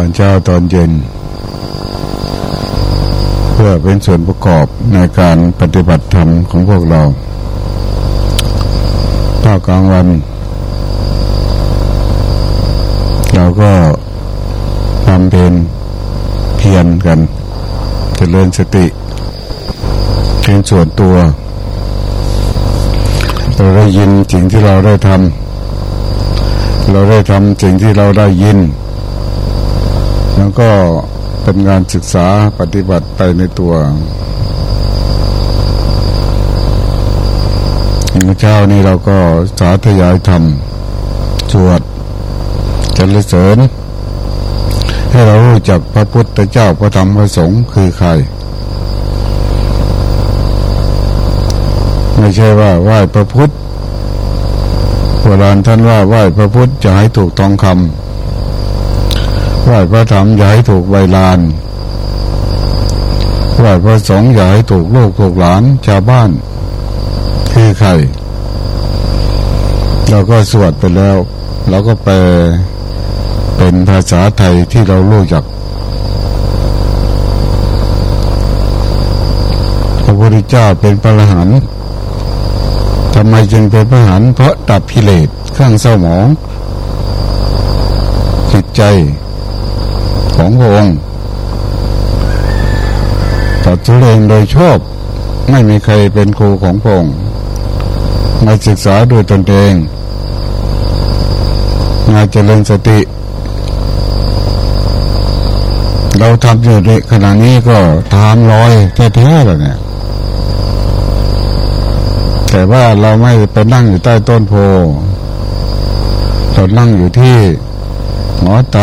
อนเช้าตอนเย็น เพื่อเป็นส่วนประกอบในการปฏิบัติธรรมของพวกเราภากลางวัน เราก็ทำเป็นเพียรกันจเจริญสติเป็นส่วนตัวเราได้ยินสิ่งที่เราได้ทำเราได้ทำสิ่งที่เราได้ยิน แล้วก็เป็นงานศึกษาปฏิบัติไปในตัวเช้านี้เราก็สาธยายธรรมสวดจันเสริญให้เรารู้จักพระพุทธเจ้าพระธรรมพระสงฆ์คือใคร ไม่ใช่ว่าไหว้พระพุทธโบราณท่านว่าไหว้พระพุทธจะให้ถูกทองคำ ไหว้พระธรรมอย่าให้ถูกใบลานไหว้พระสงฆ์อย่าให้ถูกโลกถูกหลานชาวบ้านคือใครเราก็สวดไปแล้วเราก็ไปเป็นภาษาไทยที่เรารู้จักพระพุทธเจ้าเป็นพระอรหันต์ทำไมจึงเป็นพระอรหันต์เพราะดับพิเลศเครื่องเศร้าหมองจิตใจ ของพระองค์ตัดสุเองโดยชอบ ไม่มีใครเป็นครูของพระองค์มาศึกษาด้วยตนเองมาเจริญสติ เราทำอยู่ในขณะนี้ก็ทำลอยแท้ๆแล้วเนี่ย แต่ว่าเราไม่ไปนั่งอยู่ใต้ต้นโพเรานั่งอยู่ที่หอไต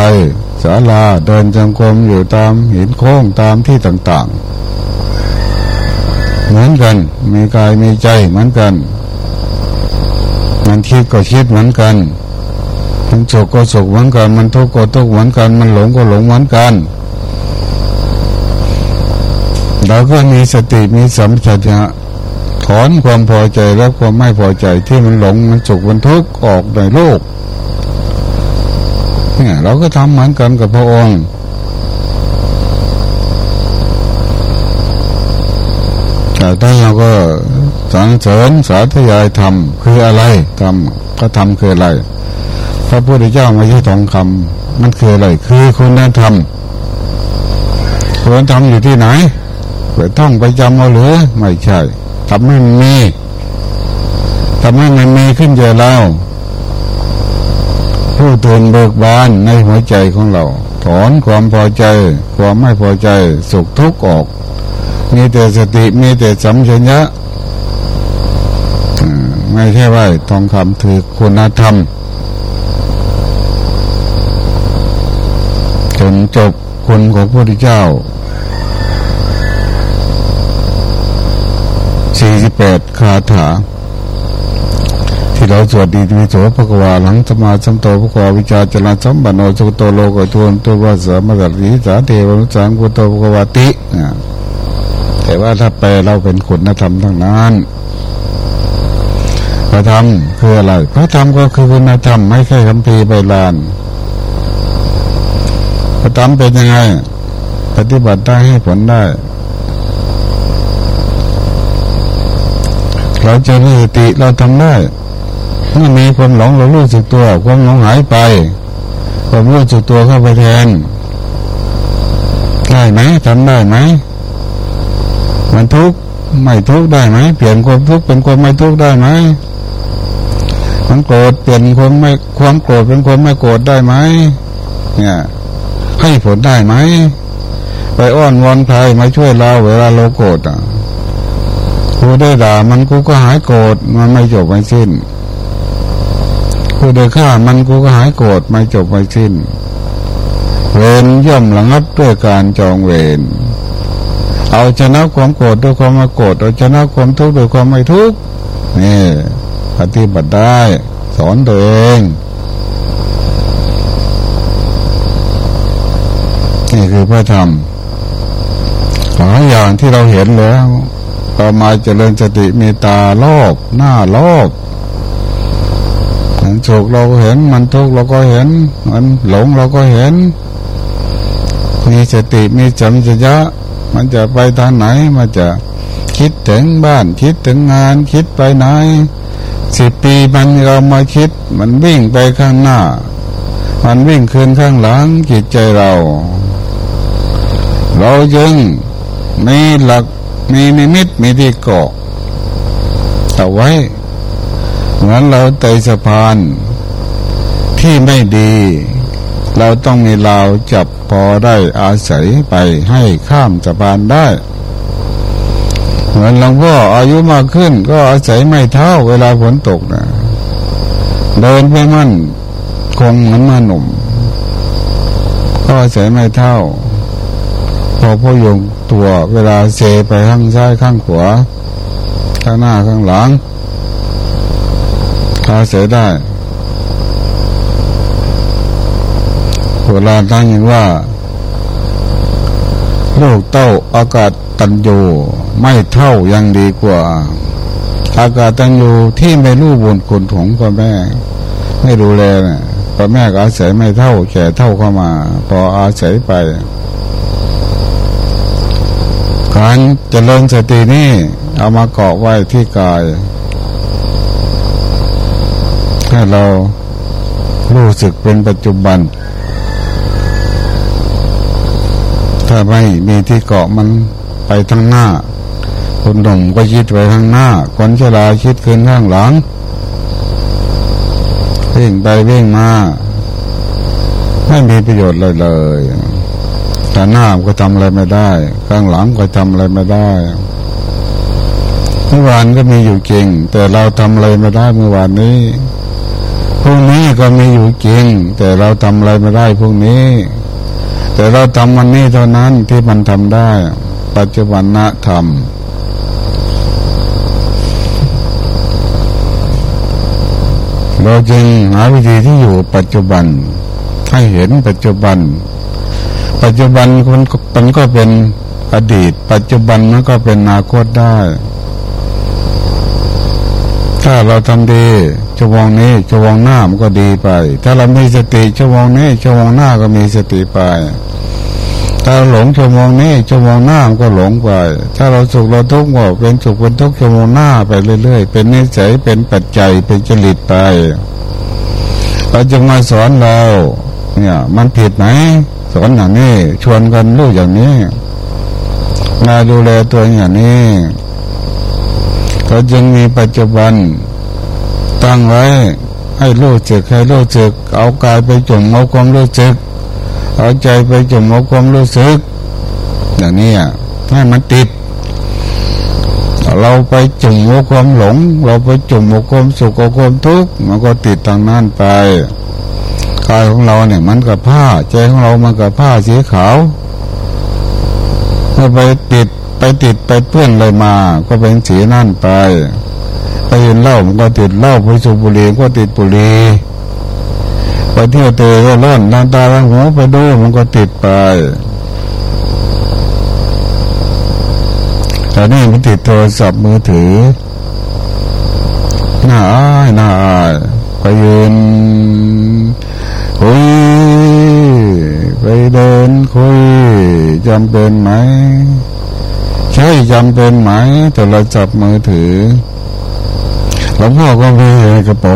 ศาลาเดินจงกรมอยู่ตามหินโค้งตามที่ต่างๆ เหมือนกัน มีกายมีใจเหมือนกัน มันคิดก็คิดเหมือนกัน มันสุขก็สุขเหมือนกัน มันทุกข์ก็ทุกข์เหมือนกัน มันหลงก็หลงเหมือนกันเราก็มีสติมีสัมผัสถอนความพอใจและความไม่พอใจที่มันหลงมันสุขมันทุกข์ออกในโลก เนี่ย เราก็ทำเหมือนกันกับพระองค์แต่ถ้าเราก็สรรเสริญสาธยายธรรมคืออะไรธรรมก็ทำคืออะไร พระพุทธเจ้าไม่ใช่ทองคำมันคืออะไร คือคุณธรรมคุณธรรมอยู่ที่ไหนไปท่องไปจำเอาหรือไม่ใช่ทำให้มันมีทำให้มันมีขึ้นเจอเรา ผู้ตื่นเบิกบานในหัวใจของเรา ถอนความพอใจ ความไม่พอใจ สุขทุกข์ออก มีแต่สติมีแต่สัมชัญญะไม่ใช่ว่าทองคำถือคุณธรรม จนจบคนของพระพุทธเจ้าสี่สิบแปดคาถา เราสวดดีมีโสภกวาหลังสมาสัมโตภกวาวิจารจรสัมบันโนสุโตโลกทวนตัววาสามกัสีสาเทวนุสังกุโตภกวาติแต่ว่าถ้าแปลเราเป็นคุณธรรมทั้งนั้นพระธรรมคืออะไรพระธรรมก็คือคุณธรรมไม่ใช่คำพีใบลานพระธรรมเป็นยังไง ปฏิบัติได้ให้ผลได้เราจะมีสติเราทำได้ เมื่อมีความหลงเรารู้สึกตัว ความหลงหายไป ความรู้สึกตัวเข้าไปแทนได้ไหมทำได้ไหมมันทุกข์ไม่ทุกข์ได้ไหมเปลี่ยนความทุกข์เป็นความไม่ทุกข์ได้ไหมมันโกรธเปลี่ยนความไม่ความโกรธเป็นความไม่โกรธได้ไหมเนี่ย ให้ผลได้ไหมไปอ้อนวอนใครมาช่วยเราเวลาเราโกรธอะกูได้ด่ามันกูก็หายโกรธมันไม่จบไม่สิ้น กูได้ฆ่ามันกูก็หายโกรธไม่จบไม่สิ้น เวรย่อมระงับด้วยการจองเวรเอาชนะความโกรธด้วยความไม่โกรธเอาชนะความทุกข์ด้วยความไม่ทุกข์นี่ปฏิบัติได้สอนตัวเองนี่คือพระธรรมหลายอย่างที่เราเห็นแล้วต่อมาเจริญสติมีตาโลกหน้าโลก มันสุขเราก็เห็น มันทุกข์เราก็เห็น มันหลงเราก็เห็น มีสติมีจำจะยะ มันจะไปทางไหน มันจะคิดถึงบ้าน คิดถึงงาน คิดไปไหนสิบปีมันเรามาคิด มันวิ่งไปข้างหน้า มันวิ่งคืนข้างหลังจิตใจเรา เราจึงมีหลักมีนิมิตมีที่เกาะเอาไว้ เหมือนเราไต่สะพานที่ไม่ดี เราต้องมีราวจับพอได้อาศัยไปให้ข้ามสะพานได้ เหมือนหลวงพ่ออายุมากขึ้นก็อาศัยไม่เท่าเวลาฝนตกนะเดินไปมั่นคงเหมือนมาหนุ่ม ก็อาศัยไม่เท่า พอพยงตัวเวลาเซไปข้างซ้ายข้างขวาข้างหน้าข้างหลัง อาศัยได้เวลาตั้งย่างว่า โลกเต้าอากาศตันยูไม่เท่ายังดีกว่า อากาศตันยูที่ไม่รู้บุญคุณของพ่อแม่ ไม่ดูแลนะพ่อแม่ก็อาศัยไม่เท่าแก่เท่าเข้ามา พออาศัยไปการเจริญสตินี่เอามาเกาะไว้ที่กาย ให้เรารู้สึกเป็นปัจจุบัน ถ้าไม่มีที่เกาะมันไปทางหน้า คนหนุ่มก็คิดไปทางหน้า คนชราคิดขึ้นข้างหลังเว่งไปเว่งมาไม่มีประโยชน์เลยเลยแต่หน้าก็ทำอะไรไม่ได้ ข้างหลังก็ทำอะไรไม่ได้เมื่อวานก็มีอยู่จริง แต่เราทำอะไรไม่ได้เมื่อวานนี้ พรุ่งนี้ก็มีอยู่จริง แต่เราทำอะไรไม่ได้พรุ่งนี้ แต่เราทำวันนี้เท่านั้นที่มันทำได้ ปัจจุบันนะธรรมเราจึงหาวิธีที่อยู่ปัจจุบันให้เห็นปัจจุบัน ปัจจุบันมันมันก็เป็นอดีต ปัจจุบันมันก็เป็นอนาคตได้ ถ้าเราทำดี ชั่วโมงนี้ชั่วโมงหน้ามันก็ดีไป ถ้าเรามีสติชั่วโมงนี้ชั่วโมงหน้าก็มีสติไปถ้าหลงชั่วโมงนี้ชั่วโมงหน้ามันก็หลงไป ถ้าเราสุขเราทุกข์ก็เป็นสุขเป็นทุกข์ชั่วโมงหน้าไปเรื่อย ๆ เป็นนิสัยเป็นปัจจัยเป็นจริตไปเราจะมาสอนเราเนี่ย มันผิดไหมสอนอย่างนี้ ชวนกันรู้อย่างนี้มาดูแลตัวอย่างนี้เราจึงมีปัจจุบัน ตั้งไว้ ให้รู้จึกให้รู้จึก เอากายไปจุ่มเอาความรู้จึก เอาใจไปจุ่มเอาความรู้สึก อย่างนี้ให้มันติด เราไปจุ่มเอาความหลง เราไปจุ่มเอาความสุขเอาความทุกข์มันก็ติดทางนั้นไปกายของเราเนี่ยมันกับผ้า ใจของเรามันกับผ้าสีขาวถ้าไปติดไปติดไปเพื่อนเลยมา ก็เป็นสีนั่นไป ไปเห็นเหล้ามันก็ติดเหล้าไปสูบบุหรี่ก็ติดบุหรี่ไปเที่ยวเตะก็ร้อนน้ำตาล้างหัวไปดูมันก็ติดไปแต่นี่มันติดโทรศัพท์มือถือหน้าอายหน้าอายไปยืนคุยไปเดินคุยจำเป็นไหม ใช่จำเป็นไหมแต่เราจับมือถือ หลวงพ่อก็มีกระเป๋า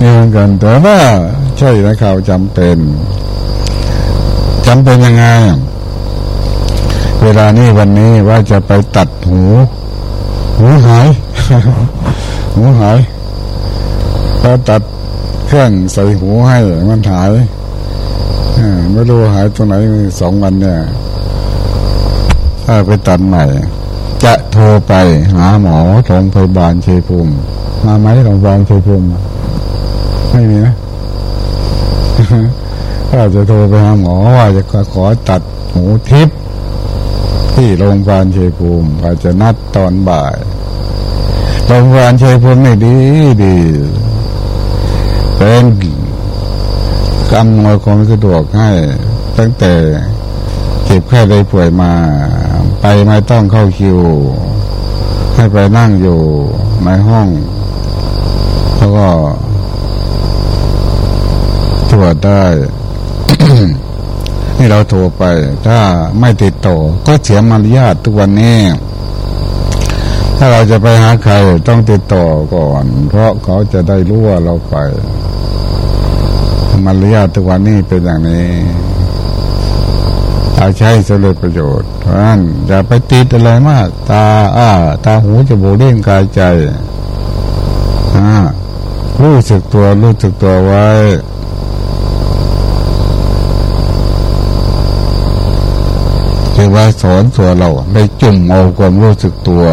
นี่เหมือนกัน แต่ว่าใช่นะข่าวจำเป็นจำเป็นยังไง เวลานี้วันนี้ว่าจะไปตัดหู หูหาย หูหายพอตัดเครื่องใส่หูให้มันหายไม่รู้หายตรงไหนสองวันเนี่ย ถ้าไปตัดใหม่ จะโทรไปหาหมอโรงพยาบาลเชยภูมิมาไหมโรงพยาบาลเชยภูมิไม่มีนะถ้าจะโทรไปหาหมอว่าจะขอตัดหูทิพย์ที่โรงพยาบาลเชยภูมิอาจจะนัดตอนบ่ายโรงพยาบาลเชยภูมิไม่ดีดีเป็นกำนวยความสะดวกให้ ตั้งแต่เจ็บแค่ได้ป่วยมา ไปไม่ต้องเข้าคิว ให้ไปนั่งอยู่ในห้อง แล้วก็ตรวจได้นที่เราโทรไป ถ้าไม่ติดต่อก็เสียมารยาททุกวันนี้ ถ้าเราจะไปหาใครต้องติดต่อก่อน เพราะเขาจะได้รู้ว่าเราไปมารยาททุกวันนี้เป็นอย่างนี้ เอาใช้สำเร็จประโยชน์เพราะนั้นอย่าไปติดอะไรมาก ตาอ้าตาหูจมูกเล่นกายใจอ่ารู้สึกตัวรู้สึกตัวไว้คือว่าสอนตัวเราได้จุ่มเอาความรู้สึกตัว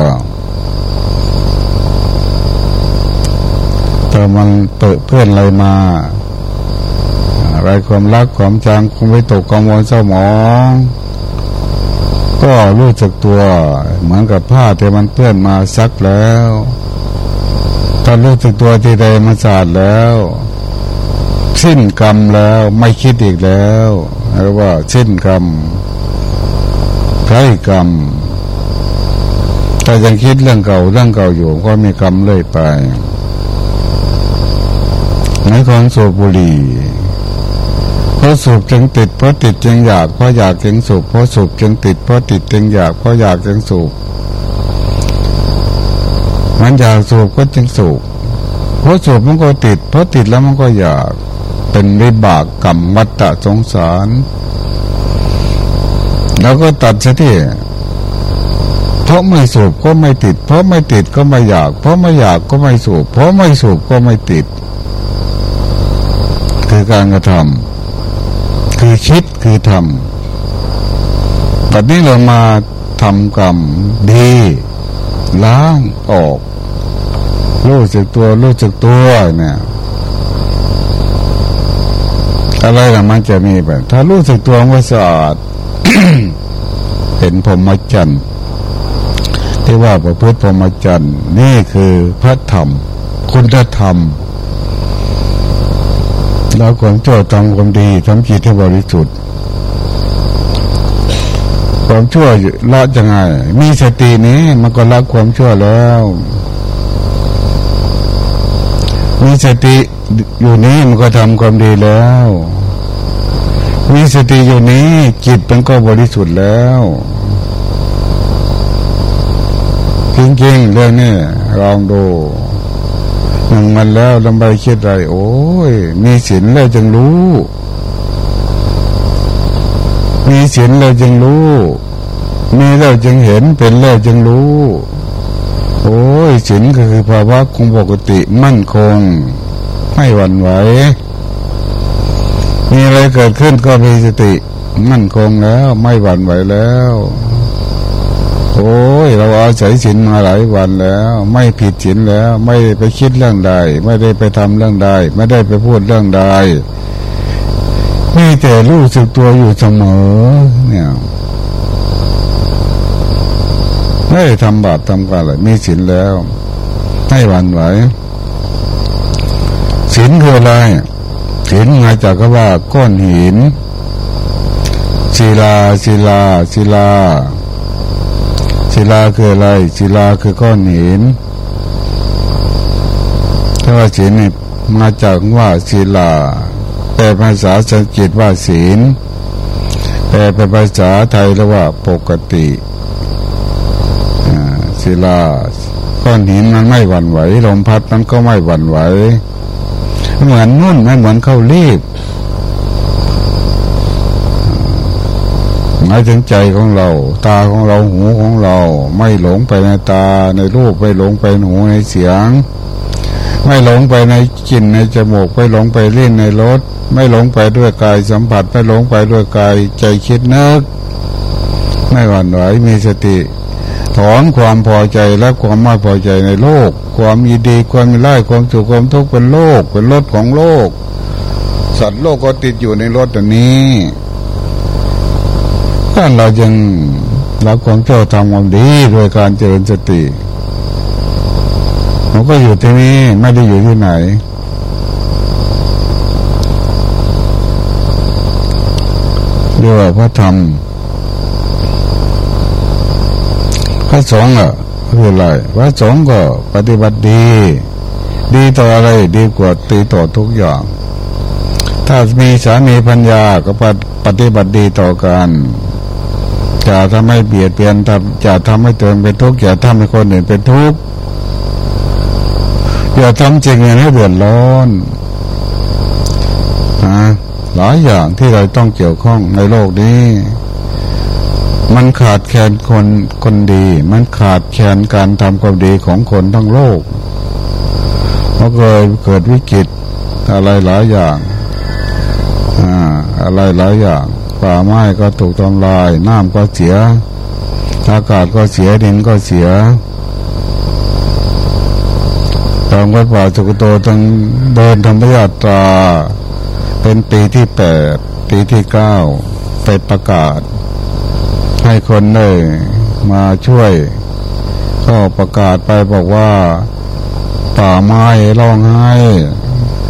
แต่มันเปิดเพื่อนอะไรมา อะไรความรักความจางคงไม่ตกกังวลเศร้าหมอง ก็รู้จักตัวเหมือนกับผ้าที่มันเปื้อนมาซักแล้วถ้ารู้จักตัวที่ใดมันสะอาดแล้วสิ้นกรรมแล้วไม่คิดอีกแล้วเรียกว่าสิ้นกรรมใช้กรรมแต่ยังคิดเรื่องเก่าเรื่องเก่าอยู่ ก็มีกรรมเลยไปในของโซบุรี เพราะสูบจึงติดเพราะติดจึงอยากเพราะอยากจึงสูบเพราะสูบจึงติดเพราะติดจึงอยากเพราะอยากจึงสูบมันอยากสูบก็จึงสูบเพราะสูบมันก็ติด เพราะติดแล้วมันก็อยาก เป็นวิบากกรรมวัฏฏะสงสาร แล้วก็ตัดซะที่เพราะไม่สูบก็ไม่ติด เพราะไม่ติดก็ไม่อยาก เพราะไม่อยากก็ไม่สูบ เพราะไม่สูบก็ไม่ติด คือการกระทำ คือคิดคือทำแต่นี้เรามาทำกรรมดี ล้างออก รู้สึกตัว รู้สึกตัวเนี่ยอะไรละมันจะมีแบบถ้ารู้สึกตัวมันสะอาดเห็นผมมาจันที่ว่าประพฤติพรหมจรรย์นี่คือพระธรรม คุณธรรม ล้วความชั่วทำความดีทำจิตให้บริสุทธิ์ความชั่วละยังไง มีสตินี้มันก็ละความชั่วแล้ว มีสติอยู่นี้มันก็ทำความดีแล้ว มีสติอยู่นี้จิตมันก็บริสุทธิ์แล้วจริงๆเรื่องนี้ลองดู นั่งมันแล้วลำบากคิดอะไรโอ้ย มีศีลแล้วจึงรู้ มีศีลแล้วจึงรู้ มีแล้วจึงเห็นเป็นแล้วจึงรู้ โอ้ยศีลก็คือภาวะคงปกติมั่นคง ไม่หวั่นไหวมีอะไรเกิดขึ้นก็มีสติ มั่นคงแล้ว ไม่หวั่นไหวแล้ว โอ้ยเราอาศัยศีลมาหลายวันแล้ว ไม่ผิดศีลแล้ว ไม่ได้ไปคิดเรื่องใด ไม่ได้ไปทำเรื่องใด ไม่ได้ไปพูดเรื่องใดมีแต่รู้สึกตัวอยู่เสมอ เนี่ยไม่ได้ทำบาปทำกรรอะไรมีศีลแล้วให้วันไหวศีลคืออะไรศีลมาจากคำว่าก้อนหินศิลาศิลาศิลา ศิลาคืออะไร ศิลาคือก้อนหินถ้าว่าศีลนี่มาจากว่าศิลาแปลภาษาสังกฤษว่าศีลแปลเป็นภาษาไทยแล้วว่าปกติศิลาก้อนหินมันไม่หวั่นไหวลมพัดมันก็ไม่หวั่นไหวเหมือนนุ่นไม่เหมือนเข้ารีบ หมายถึงใจของเรา ตาของเราหูของเรา ไม่หลงไปในตาในรูปไม่หลงไปหูในเสียง ไม่หลงไปในกลิ่นในจมูกไม่หลงไปเล่นในรถไม่หลงไปด้วยกายสัมผัสไม่หลงไปด้วยกายใจคิดนึกไม่หวั่นไหวมีสติ ถอนความพอใจและความไม่พอใจในโลก ความยินดีความมีไล่ความสุขความทุกข์เป็นโลกเป็นรถของโลก สัตว์โลกก็ติดอยู่ในรถอัวนี้ นี้ถ้าเรายังรักความเจ้าทำความดีโดยการเจริญสติมันก็อยู่ที่นี่ไม่ได้อยู่ที่ไหน เรียกว่าพระธรรมพระสงฆ์อะคืออะไรพระสงฆ์ก็ปฏิบัติดี ดีต่ออะไรดีกว่าตีต่อทุกอย่าง ถ้ามีสามีพัญญาก็ปฏิบัติดีต่อกัน จะทำให้เบียดเบียนทำจะทำให้ตัวเองเป็นทุกข์อย่าทำให้คนอื่นเป็นทุกข์อย่าทำจริงให้เดือดร้อนนะหลายอย่างที่เราต้องเกี่ยวข้องในโลกนี้ มันขาดแคลนคนคนดี มันขาดแคลนการทำความดีของคนทั้งโลกเพราะเกิดเกิดวิกฤตอะไรหลายอย่าง อ่า อะไรหลายอย่าง ป่าไม้ก็ถูกทำลาย น้ำก็เสีย อากาศก็เสียดินก็เสียทางวัดป่าสุกโตต้องเดินธรรมยาตรา เป็นปีที่แปดปีที่เก้าไปประกาศ ให้คนได้มาช่วย ก็ประกาศไปบอกว่า ป่าไม้ร้องไห้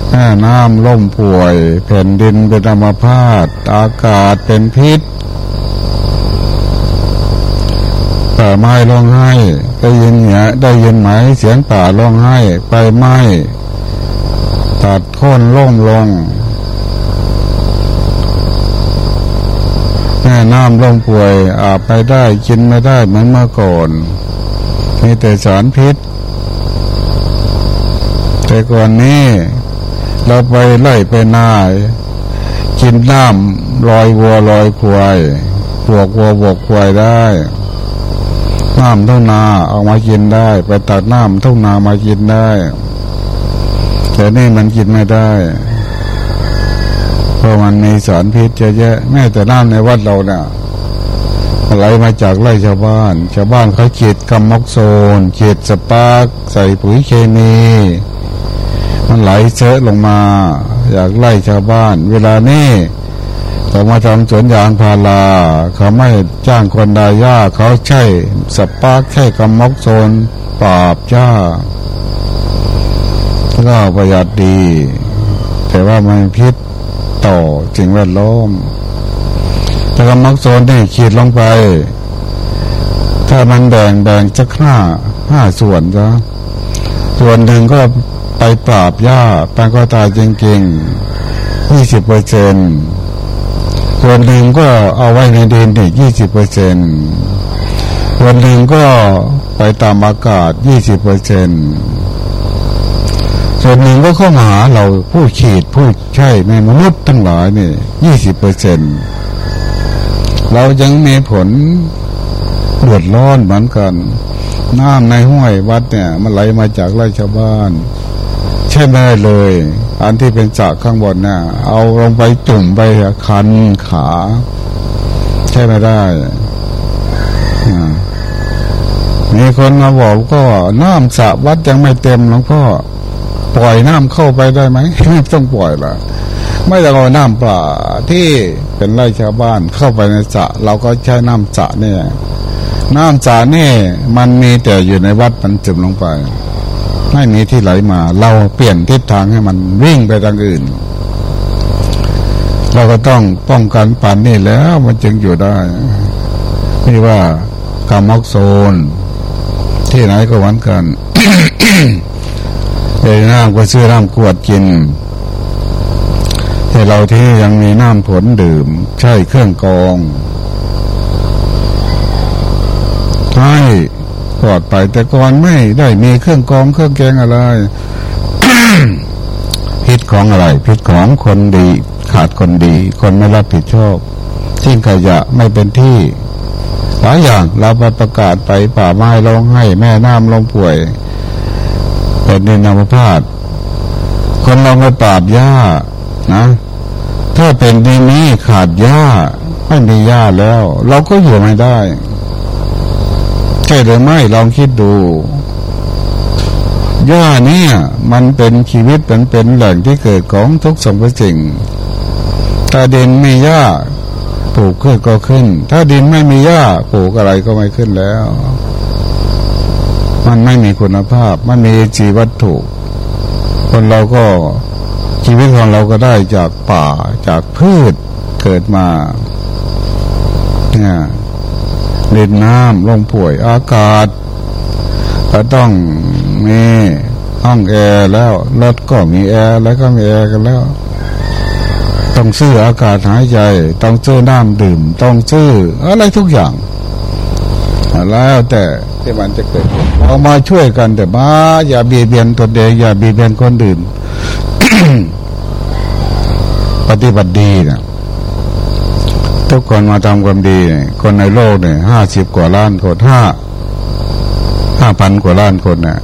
แม่น้ำล่มป่วย แผ่นดินเป็นอัมพาตอากาศเป็นพิษป่าไม้ร้องไห้ ได้ยินเนี่ยได้ยินไหมเสียงป่าร้องไห้ไปไม้ตัดโค่นล่มลงแม่น้ำล่มป่วย อาบไปได้กินไม่ได้เหมือนเมื่อก่อนมีแต่สารพิษ แต่ก่อนนี้ เราไปไล่ไปนากินน้ำลอยวัวลอยควายบวกวัวบวกควายได้น้ำทุ่งนาเอามากินได้ ไปตัดน้ำทุ่งนามากินได้ แต่นี่มันกินไม่ได้เพราะมันมีสารพิษเยอะแยะแม้แต่น้ำในวัดเราเนี่ยไหลมาจากไร่ชาวบ้าน ชาวบ้านเขาขีดกำมอกโซนขีดสปาร์กใส่ปุ๋ยเคมี มันไหลเชอะลงมา อยากไล่ชาวบ้าน เวลานี้เขามาทำสวนยางพาราเขาไม่จ้างคนดายาเขาใช้สปาร์กใช้กำมอกโซนปราบจ้าก็ประหยัดดี แต่ว่ามันพิษต่อสิ่งแวดล้อมแต่กำมอกโซนนี่ขีดลงไป ถ้ามันแบ่งแบ่งจะห้าห้าส่วนจ้ะส่วนหนึ่งก็ ไปปราบหญ้าแปลงก็ตายจริงๆยี่สิบเปอร์เซ็นส่วนหนึ่งก็เอาไว้ในดินอีกยี่สิบเปอร์เซ็นส่วนหนึ่งก็ไปตามอากาศยี่สิบเปอร์เซ็นส่วนหนึ่งก็เข้ามาหาเราผู้ขีดผู้ใช่ในมนุษย์ทั้งหลายนี่ยี่สิบเปอร์เซ็นเรายังมีผลเดือดร้อนเหมือนกัน น้ำในห้วยวัดเนี่ย มันไหลมาจากไร่ชาวบ้าน ช่ไม่ได้เลย อันที่เป็นสระข้างบนน่ะ เอาลงไปจุ่มไปคันขา ใช่ไม่ได้มีคนมาบอกก็น้ำสระวัดยังไม่เต็มหลวงพ่อปล่อยน้ำเข้าไปได้ไหมไม่ต้องปล่อยละไม่ต้องเอาน้ำปลาที่เป็นไร่ชาวบ้านเข้าไปในสระเราก็ใช้น้ำสระเนี่ยน้ำสระนี่มันมีแต่อยู่ในวัดมันจุ่มลงไป ไม่มีที่ไหลมา เราเปลี่ยนทิศทางให้มันวิ่งไปทางอื่น เราก็ต้องป้องกันป่านนี้แล้วมันจึงอยู่ได้นี่ว่ากามอกโซน ที่ไหนก็หวันกันเอ้น้ำก็ซื้อน้ำกวดกิน แต่เราที่ยังมีน้ำผลดื่ม ใช่เครื่องกองใช่ ปลอดไป แต่ก่อนไม่ได้มีเครื่องกองเครื่องแกงอะไรพิษของอะไรพิษของคนดี ขาดคนดี คนไม่รับผิดชอบทิ้งขยะไม่เป็นที่หลายอย่างเราไปประกาศไปป่าไม้ร้องให้ แม่น้ำลงป่วยเป็นดินอัมพาตคนเราไปปราบหญ้านะ ถ้าเป็นดินนี้ขาดหญ้าไม่มีหญ้าแล้ว เราก็อยู่ไม่ได้ ช่หรือไม่ลองคิดดูหญ้าเนี่ยมันเป็นชีวิตเป็นเป็นแหล่งที่เกิดของทุกสมบัติสิ่ง ถ้าดินมีหญ้าปลูกขึ้นก็ขึ้น ถ้าดินไม่มีหญ้าปลูกอะไรก็ไม่ขึ้นแล้ว มันไม่มีคุณภาพไม่มีจีวัตถุ คนเราก็ชีวิตของเราก็ได้จากป่าจากพืชเกิดมา เนี่ย เล่นน้ำลงป่วยอากาศก็ต้องมีห้องแอร์แล้วรถก็มีแอร์แล้วก็มีแอร์กันแล้ว ต้องซื้ออากาศหายใจ ต้องซื้อน้ำดื่ม ต้องซื้ออะไรทุกอย่างแล้วแต่ที่มันจะเกิดเรามาช่วยกันแต่บ้าอย่าเบียดเบียนตัวเองอย่าเบียดเบียนคนอื่น ปฏิบัติดีนะ ทุกคนมาทำความดี คนในโลกเนี่ยห้าสิบกว่าล้านคนห้าห้าพันกว่าล้านคนเนี่ย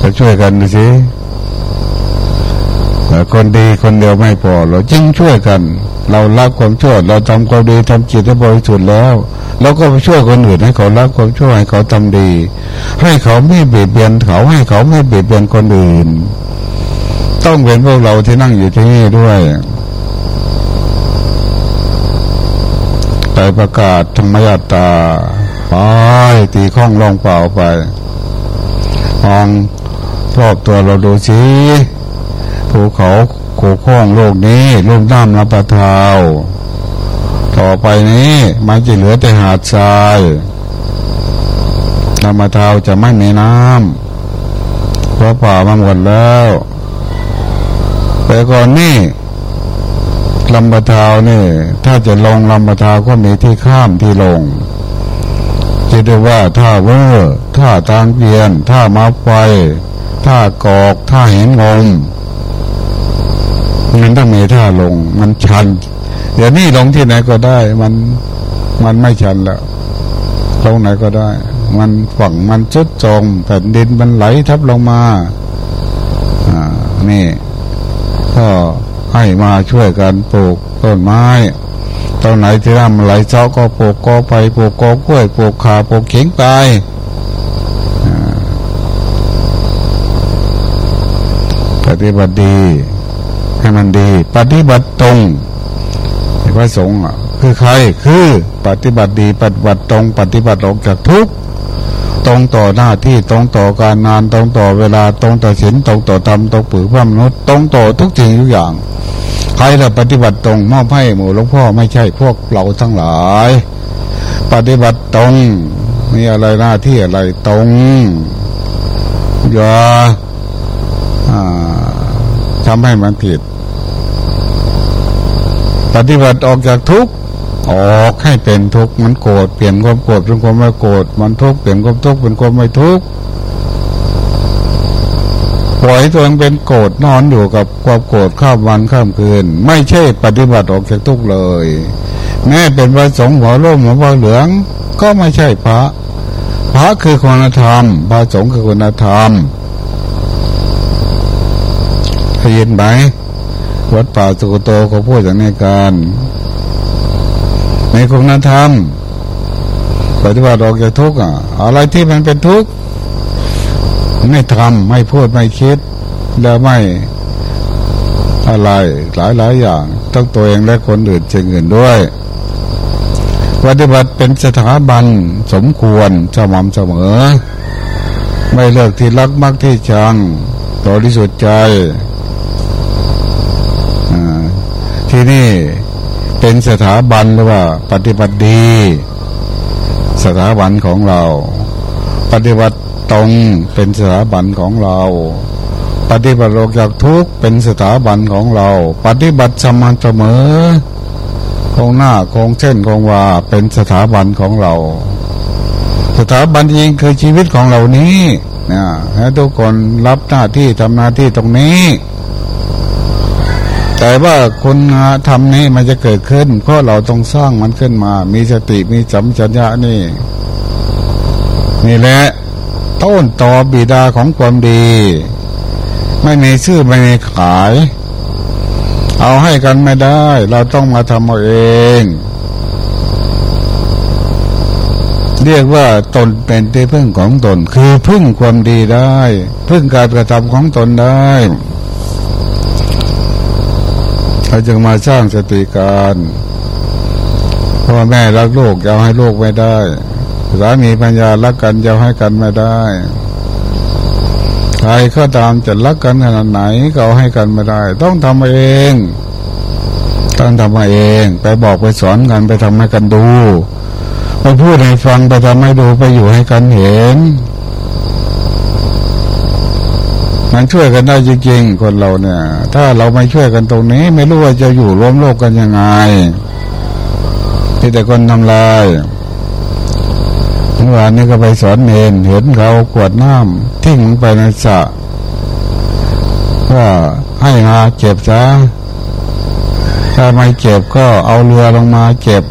ก็ช่วยกันดูสิคนดีคนเดียวไม่พอ เราจึงช่วยกัน เราละความชั่วเราทำความดีทำจิตให้บริสุทธิ์แล้วเราก็ไปช่วยคนอื่นให้เขาละความชั่วให้เขาทำดี ให้เขาไม่เบียดเบียนเขาให้เขาไม่เบียดเบียนคนอื่น ต้องเป็นพวกเราที่นั่งอยู่ที่นี่ด้วย ไปประกาศธรรมยาตาไปตีข้องลองเปล่าไปมองรอบตัวเราดูสิภูเขาโขข้องโลกนี้ลูกน้ำลำปะทาวต่อไปนี้มันจะเหลือแต่หาดทรายลำปะทาวจะไม่มีน้ำเพราะป่ามาหมดแล้ว แต่ก่อนนี่ ลำบะทาวนี่ ถ้าจะลงลำบะทาวก็มีที่ข้ามที่ลงจะได้ว่าท่าเวอร์ท่าทางเพียนท่ามาไฟท่ากอกท่าเห็นงมมันต้องมีท่าลง มันชันเดี๋ยวนี้ลงที่ไหนก็ได้ มันมันไม่ชันแล้วลงไหนก็ได้ มันฝั่งมันจุดจงแผ่นดินมันไหลทับลงมา อ่า นี่ ก็ ให้มาช่วยกันปลูกต้นไม้ตอนไหนที่น้ำไหลเจ้าก็ปลูกกอไปปลูกกอกล้วยปลูกขาปลูกเข็งไปปฏิบัติดี ให้มันดี ปฏิบัติตรงพระสงฆ์คือใครคือปฏิบัติดีปฏิบัติตรง ปฏิบัติออกจากทุกตรงต่อหน้าที่ตรงต่อการงานตรงต่อเวลาตรงต่อศีลตรงต่อธรรมตรงปือพระมนุษย์ตรงต่อทุกสิ่งทุกอย่าง ใครจะปฏิบัติตรงมอบให้หมู่หลวงพ่อไม่ใช่พวกเราทั้งหลาย ปฏิบัติตรงมีอะไรหน้าที่อะไรตรงอย่าทำให้มันผิด ปฏิบัติออกจากทุกข์ออกให้เป็นทุกข์มันโกรธเปลี่ยนความโกรธเป็นความไม่โกรธมันทุกข์เปลี่ยนความทุกข์เป็นความไม่ทุกข์ ปล่อยตัวเองเป็นโกรธนอนอยู่กับความโกรธข้ามวันข้ามคืน ไม่ใช่ปฏิบัติออกจากทุกเลย แม้เป็นพระสงฆ์หัวโล้มหัวาเหลือง ก็ไม่ใช่พระ พระคือคุณธรรมพระสงฆ์คือคุณธรรมเคยยินไหมวัดป่าสุโกโตเขาพูดอย่างนี้กันในคุณธรรมปฏิบัติออกจากทุกข์อะ อะไรที่มันเป็นทุกข์ ไม่ทำไม่พูดไม่คิด แล้วไม่อะไรหลายหลายอย่างต้องตัวเองและคนอื่นเชิงอื่นด้วยปฏิบัติเป็นสถาบันสมควรสม่ำเสมอ ไม่เลิกที่รักมักที่ชังต่อที่สุดใจที่นี่เป็นสถาบันหรือว่า ปฏิบัติดี สถาบันของเรา ปฏิบัติ ตรงเป็นสถาบันของเรา ปฏิบัติโลกจากทุกเป็นสถาบันของเรา ปฏิบัติสม่ำเสมอคงหน้าคงเช่นคงว่าเป็นสถาบันของเรา สถาบันจริงคือชีวิตของเรานี้นะให้ทุกคนรับหน้าที่ทำหน้าที่ตรงนี้ แต่ว่าคุณทำนี้มันจะเกิดขึ้น เพราะเราต้องสร้างมันขึ้นมา มีสติมีจำชัญญะนี่ นี่แหละ ต้นตอบิดาของความดี ไม่มีชื่อไม่มีขาย เอาให้กันไม่ได้ เราต้องมาทำเอาเอง เรียกว่าตนเป็นที่พึ่งของตน คือพึ่งความดีได้ พึ่งการกระทำของตนได้เราจึงมาสร้างสติการพ่อแม่รักลูกยาให้ลูกไม่ได้ สามีปัญญารักกันยาวให้กันไม่ได้ใครก็ตามจะรักกันขนาดไหนก็ให้กันไม่ได้ ต้องทำเองต้องทำเองไปบอกไปสอนกันไปทำให้กันดูไปพูดให้ฟังไปทำให้ดูไปอยู่ให้กันเห็น มันช่วยกันได้จริงๆคนเราเนี่ย ถ้าเราไม่ช่วยกันตรงนี้ ไม่รู้ว่าจะอยู่ร่วมโลกกันยังไงที่แต่คนทำลาย เมื่อวานนี้ก็ไปสอนเนนเห็นเขาขวดน้ำทิ้งไปในสระว่าให้มาเก็บซะถ้าไม่เก็บก็เอาเรือลงมาเก็บ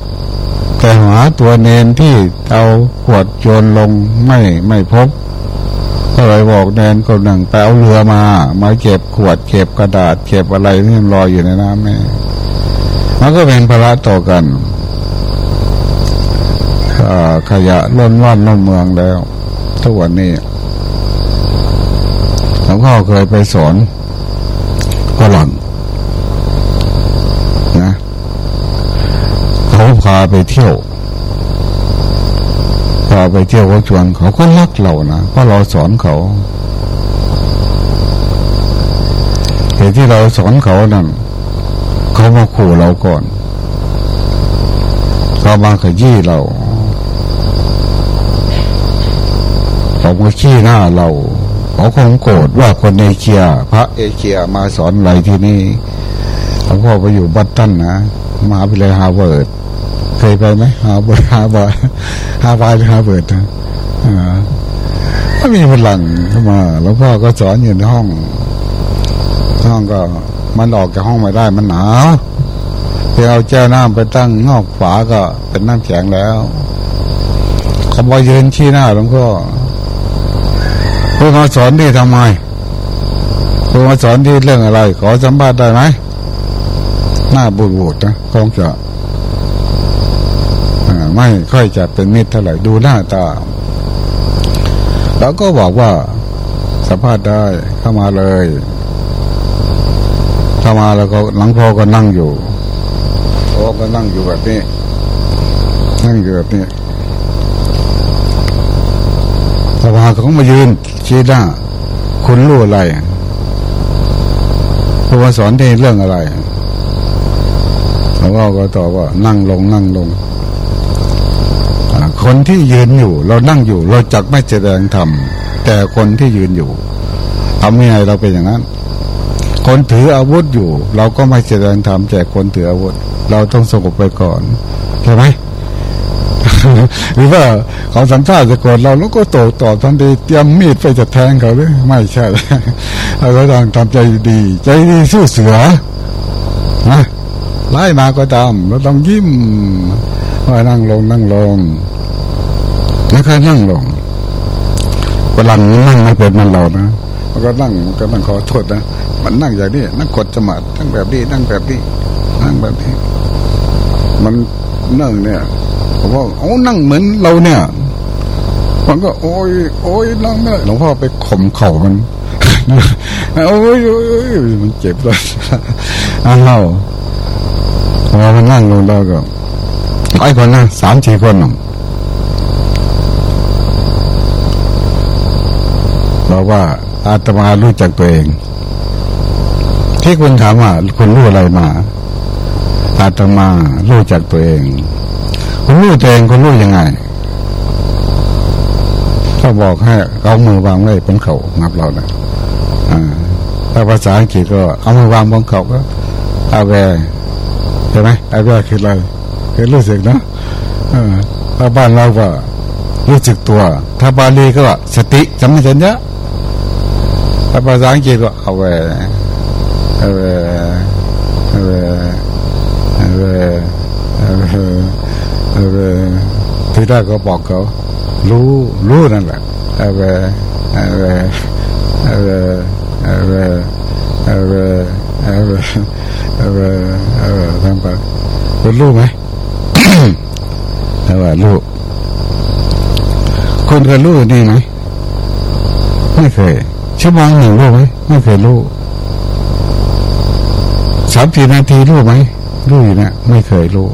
แต่หาตัวเนนที่เอาขวดโยนลงไม่ไม่พบก็เลยบอกเนนคนหนึ่งไปเอาเรือมา มาเก็บขวดเก็บกระดาษเก็บอะไรที่ลอยอยู่ในน้ำนี่มันก็เป็นภาระต่อกัน ขยะล้นว่านล้นเมืองแล้วทุกวันนี้หลวงพ่อเคยไปสอนฝรั่งนะเขาพาไปเที่ยวพาไปเที่ยวเขาชวนเขาก็รักเรานะเพราะเราสอนเขาเหตุที่เราสอนเขานั่นเขามาขู่เราก่อนเขามาขยี้เรา เขามาชี้หน้าเรา เขาคงโกรธว่าคนเอเชีย พระเอเชียมาสอนอะไรที่นี่หลวงพ่อไปอยู่บอสตันนะมาไปเลยฮาร์วาร์ดเคยไปไหมฮาร์วาร์ดฮาร์วาร์ดฮาร์วาร์ดฮาร์วาร์ดนะก็มีพลังเข้ามาหลวงพ่อก็สอนอยู่ในห้อง ห้องก็มันออกจากห้องไม่ได้มันหนาวเพียเอาแจ้วน้ำไปตั้งนอกฝาก็เป็นน้ำแข็งแล้วเขาบอกยืนชี้หน้าหลวงพ่อ ครูมาสอนที่ทำไมครูมาสอนที่เรื่องอะไร ขอสัมภาษณ์ได้ไหมหน้าบูดบูดนะคงจะไม่ค่อยจะเป็นมิตรเท่าไหร่ดูหน้าตา แล้วก็บอกว่าสัมภาษณ์ได้เข้ามาเลยเข้ามาแล้วก็หลังพ่อก็นั่งอยู่พ่อก็นั่งอยู่แบบนี้นั่งอยู่แบบนี้สภา เขามายืนชี้หน้าคุณรู้อะไรครูมาสอนที่เรื่องอะไรหลวงพ่อก็ตอบว่านั่งลงนั่งลงคนที่ยืนอยู่ เรานั่งอยู่ เราจักไม่แสดงธรรมแต่คนที่ยืนอยู่ทำยังไงเราเป็นอย่างนั้น คนถืออาวุธอยู่ เราก็ไม่แสดงธรรมแต่คนถืออาวุธ เราต้องสงบไปก่อนใช่ไหม หรือว่าเขาสัญชาติจะโกรธเราแล้วก็โตตอบทันทีเตรียมมีดไปจะแทงเขาหรือไม่ใช่เราต้องทำใจดี ใจดีสู้เสือนะไล่มาก็ตามเราต้องยิ้มว่านั่งลงนั่งลงแล้วก็นั่งลงเวลานั่งไม่เป็นมันเรานะมันก็นั่งมันก็นั่งขอโทษนะมันนั่งอย่างนี้นั่งกดจมาดนั่งแบบนี้นั่งแบบนี้นั่งแบบนี้ มันนั่งเนี่ย ผมว่าโอ้นั่งเหมือนเราเนี่ยมันก็โอ้ยโอ้ยนั่งไม่ได้หลวงพ่อไปข่มเข่ามันโอ้ยโอ้ยมันเจ็บเลยอ้าวพอมันนั่งลงแล้วก็ไอ้คนนะสามสี่คนบอกว่าอาตมารู้จักตัวเอง ที่คุณถามว่าคุณรู้อะไรมา อาตมารู้จักตัวเอง คุณรู้ตัวเองคุณรู้ยังไงถ้าบอกให้เอามือวางไว้บนเขางับเรานะอ่าถ้าภาษาอังกฤษก็เอามือวางบนเขาก็อาแวใช่ไหมอาแวคืออะไรคือรู้สึกนะถ้าบ้านเราก็รู้สึกตัว ถ้าบาลีก็สติจำไม่สัญญาถ้าภาษาอังกฤษก็เอาแวเอาแวเอาแวเอาแวเอาแวเอาแว ที่ได้ก็บอกเขา รู้รู้นั่นแหละเอาแวเอาแวเอาแวเอาแวเอาแวเอาแวเอาแวเอาแวทำไปคุณรู้ไหมแต่ว่ารู้คนเคยรู้นี่ไหมไม่เคยชั่วโมงหนึ่งรู้ไหมไม่เคยรู้สามสี่นาทีรู้ไหมรู้อยู่นะไม่เคยรู้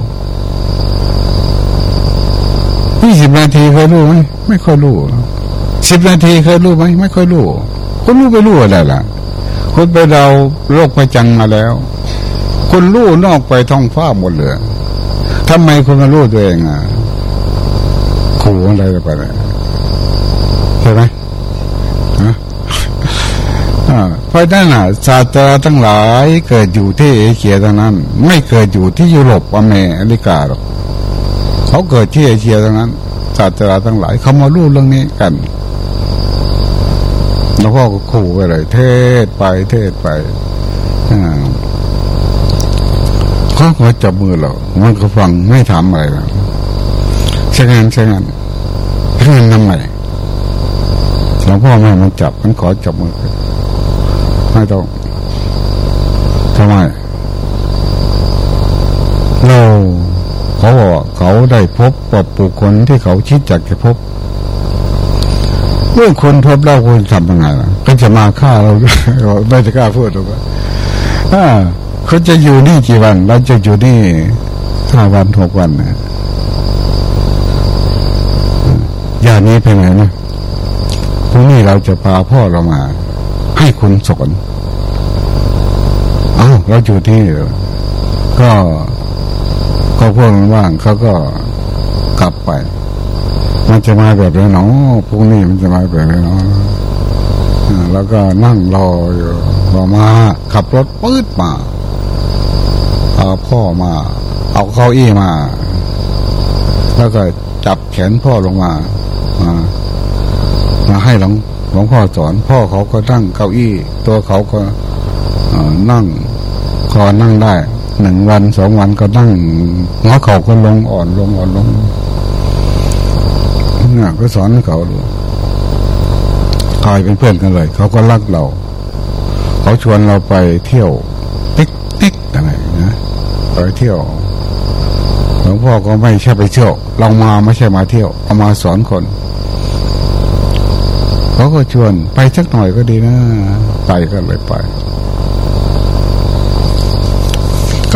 ยี่สิบนาทีเคยรู้ไหมไม่ค่อยรู้สิบนาทีเคยรู้ไหมไม่ค่อยรู้คนรู้ไปรู้อะไรล่ะคนไปเราโรคประจังมาแล้วคนรู้นอกไปท้องฟ้าหมดเลยทำไมคนมารู้ตัวเองอะขู่อะไรไปเลยใช่ไหมเพราะนั่นน่ะศาสตราทั้งหลายเกิดอยู่ที่เอเชียทั้งนั้น ไม่เกิดอยู่ที่ยุโรปอเมริกาหรอก เขาเกิดที่เอเชียทั้งนั้นศาสตราทั้งหลาย เขามารู้เรื่องนี้กันแล้วพ่อก็ขู่ไปเลย เทศไปเทศไปเขาขอจับมือเรา มันก็ฟังไม่ถามอะไรแล้วใช่งานใช่งานเพื่อนทำไมหลวงพ่อแม่มันจับ มันขอจับมือไม่ต้องทำไมเรา เขาบอกเขาได้พบกับบุคคลที่เขาคิดจากจะพบเมื่อคนพบเราควรทำยังไงล่ะก็จะมาฆ่าเราไม่จะกล้าพูดหรอกว่าเขาจะอยู่นี่กี่วันเราจะอยู่นี่ห้าวันหกวันนะอย่างนี้เป็นไงนะพรุ่งนี้เราจะพาพ่อเรามา ให้คุณสอน เอาเราอยู่ที่ ก็ ก็พวกมันว่างเขาก็กลับไป มันจะมาแบบไหนเนาะพรุ่งนี้มันจะมาแบบไหนเนาะแล้วก็นั่งรออยู่พอมาขับรถปื๊ดมาเอาพ่อมา เอาเก้าอี้มา แล้วก็จับแขนพ่อลงมามามาให้หลวงหลวงพ่อสอน พ่อเขาก็นั่งเก้าอี้ ตัวเขาก็นั่งคอนั่งได้ หนึ่งวันสองวันก็นั่งหัวเข่าก็ลงอ่อนลงอ่อนลงเนี่ยก็สอนเขาดูกลายเป็นเพื่อนกันเลย เขาก็รักเรา เขาชวนเราไปเที่ยว ติ๊กติ๊กอะไรนะไปเที่ยวหลวงพ่อก็ไม่ใช่ไปเที่ยวเรามาไม่ใช่มาเที่ยวเอามาสอนคนเขาก็ชวนไปสักหน่อยก็ดีนะไปก็เลยไป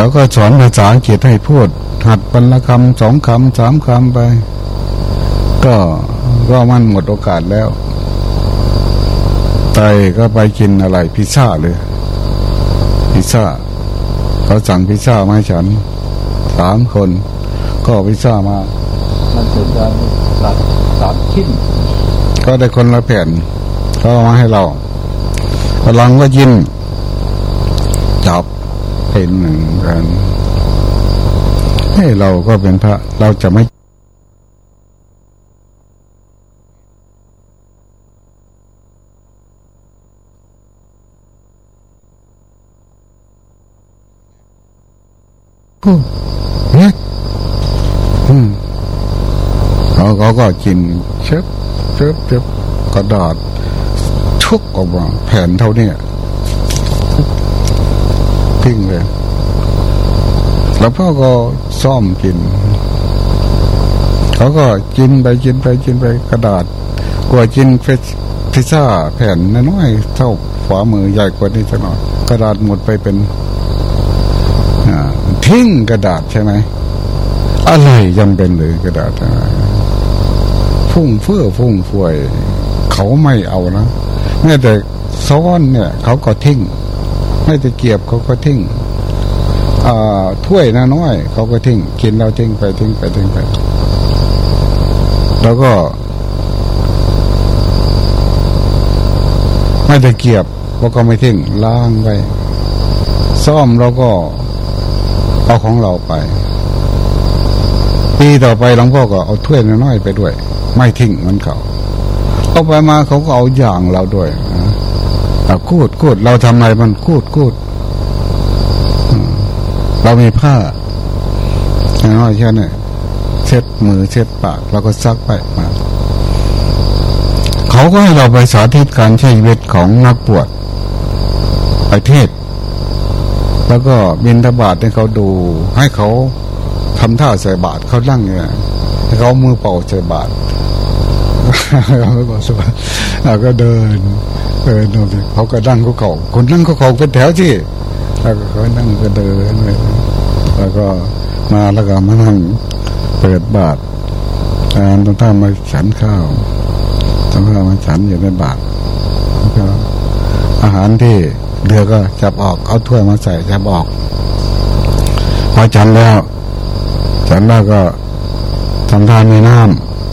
เขาก็สอนภาษาอังกฤษให้พูด หัดบรรลคำสองคำสามคำไป ก็ก็มันหมดโอกาสแล้วไตก็ไปกินอะไรพิซซ่าเลยพิซซ่าเขาสั่งพิซซ่ามาให้ฉันสามคน ก็พิซซ่ามามันเสร็จแล้วตัดสามชิ้นก็ได้คนละแผ่นเขาเอามาให้เราพลังก็ยินจับ เป็นหนึ่งกันให้เราก็เป็นพระเราจะไม่เนี่ยเขาเขาก็กินเช็บเช็บเช็บกระดาษชุกออกมาแผ่นเท่านี้ ทิ้งเลยแล้วพ่อก็ซ่อมกิน เขาก็กินไปกินไปกินไปกระดาษกว่ากินเฟพิซซ่าแผ่นน้อยเท่าฝ่ามือใหญ่กว่านี้จะหน่อยกระดาษหมดไปเป็นทิ้งกระดาษใช่ไหมอะไรยังเป็นเลยกระดาษฟุ้งเฟื่อฟุ้งฟวย เขาไม่เอานะแม้แต่ซ้อนเนี่ย เขาก็ทิ้ง ไม่ตะเกียบเขาก็ทิ้งถ้วยน้น้อย เขาก็ทิ้งกินเราทิ้งไปทิ้งไปทิ้งไป แล้วก็ ไม่ตะเกียบเราก็ไม่ทิ้งล้างไปซ่อมเราก็เอาของเราไป ปีต่อไปหลวงพ่อก็เอาถ้วยน้อยไปด้วย ไม่ทิ้งเหมือนเขาเอาไปมาเขาก็เอาอย่างเราด้วย นะกูดกูดเราทำอะไรมันกูดกูดเรามีผ้าน้อยแค่นี้เช็ดมือเช็ดปากเราก็ซักไปมาเขาก็ให้เราไปสาธิตการใช้ชีวิตของนักบวชไปเทศ แล้วก็บินทบาทให้เขาดู ให้เขาทำท่าใส่บาตรเขานั่งเนี่ยให้เขามือเป่าใส่บาตรเขาไม่บอกสบายเราก็เดิน เออดูสิเขาก็นั่งก็เขาคนนั่งก็เขาเป็นแถวที่แล้วก็เขานั่งก็เดินแล้วก็มาแล้วก็มานั่งเปิดบาตรอ่านต้องท่ามาฉันข้าวต้องท่ามาฉันอยู่ในบาตรแล้วก็อาหารที่เรือก็จับออกเอาถ้วยมาใส่จับออก พอฉันแล้ว ฉันแล้วก็ทำทานในน้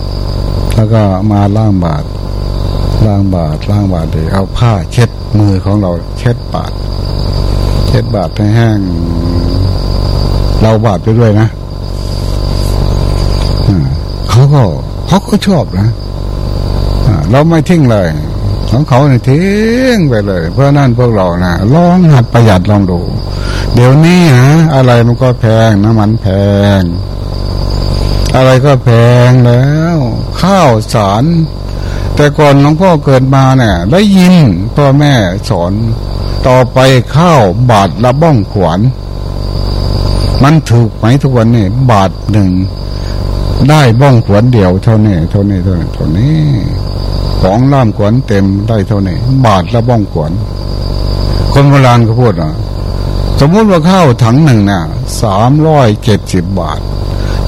ำแล้วก็มาล้างบาตร ล้างบาตรล้างบาตรเดี๋ยวเอาผ้าเช็ดมือของเราเช็ดบาดเช็ดบาดให้แห้ง เราบาดไปด้วยนะเขาก็เขาก็ชอบนะเราไม่ทิ้งเลยของเขาเนี่ยทิ้งไปเลย เพราะนั่นพวกเรานะลองหัดประหยัดลองดู เดี๋ยวนี้ฮะอะไรมันก็แพงน้ำมันแพง อะไรก็แพงแล้ว ข้าวสาร แต่ก่อนหลวงพ่อเกิดมาเนี่ยได้ยินพ่อแม่สอนต่อไปข้าวบาทละบ้องขวานมันถูกไหมทุกวันนี่บาทหนึ่งได้บ้องขวนเดียวเท่านี้เท่านี้เท่านี้เท่านี้ของล่ามขวนเต็มได้เท่านี้บาทละบ้องขวนคนโบราณเขาพูดอะสมมติว่าข้าวถังหนึ่งเนี่ยสามร้อยเจ็ดสิบบาท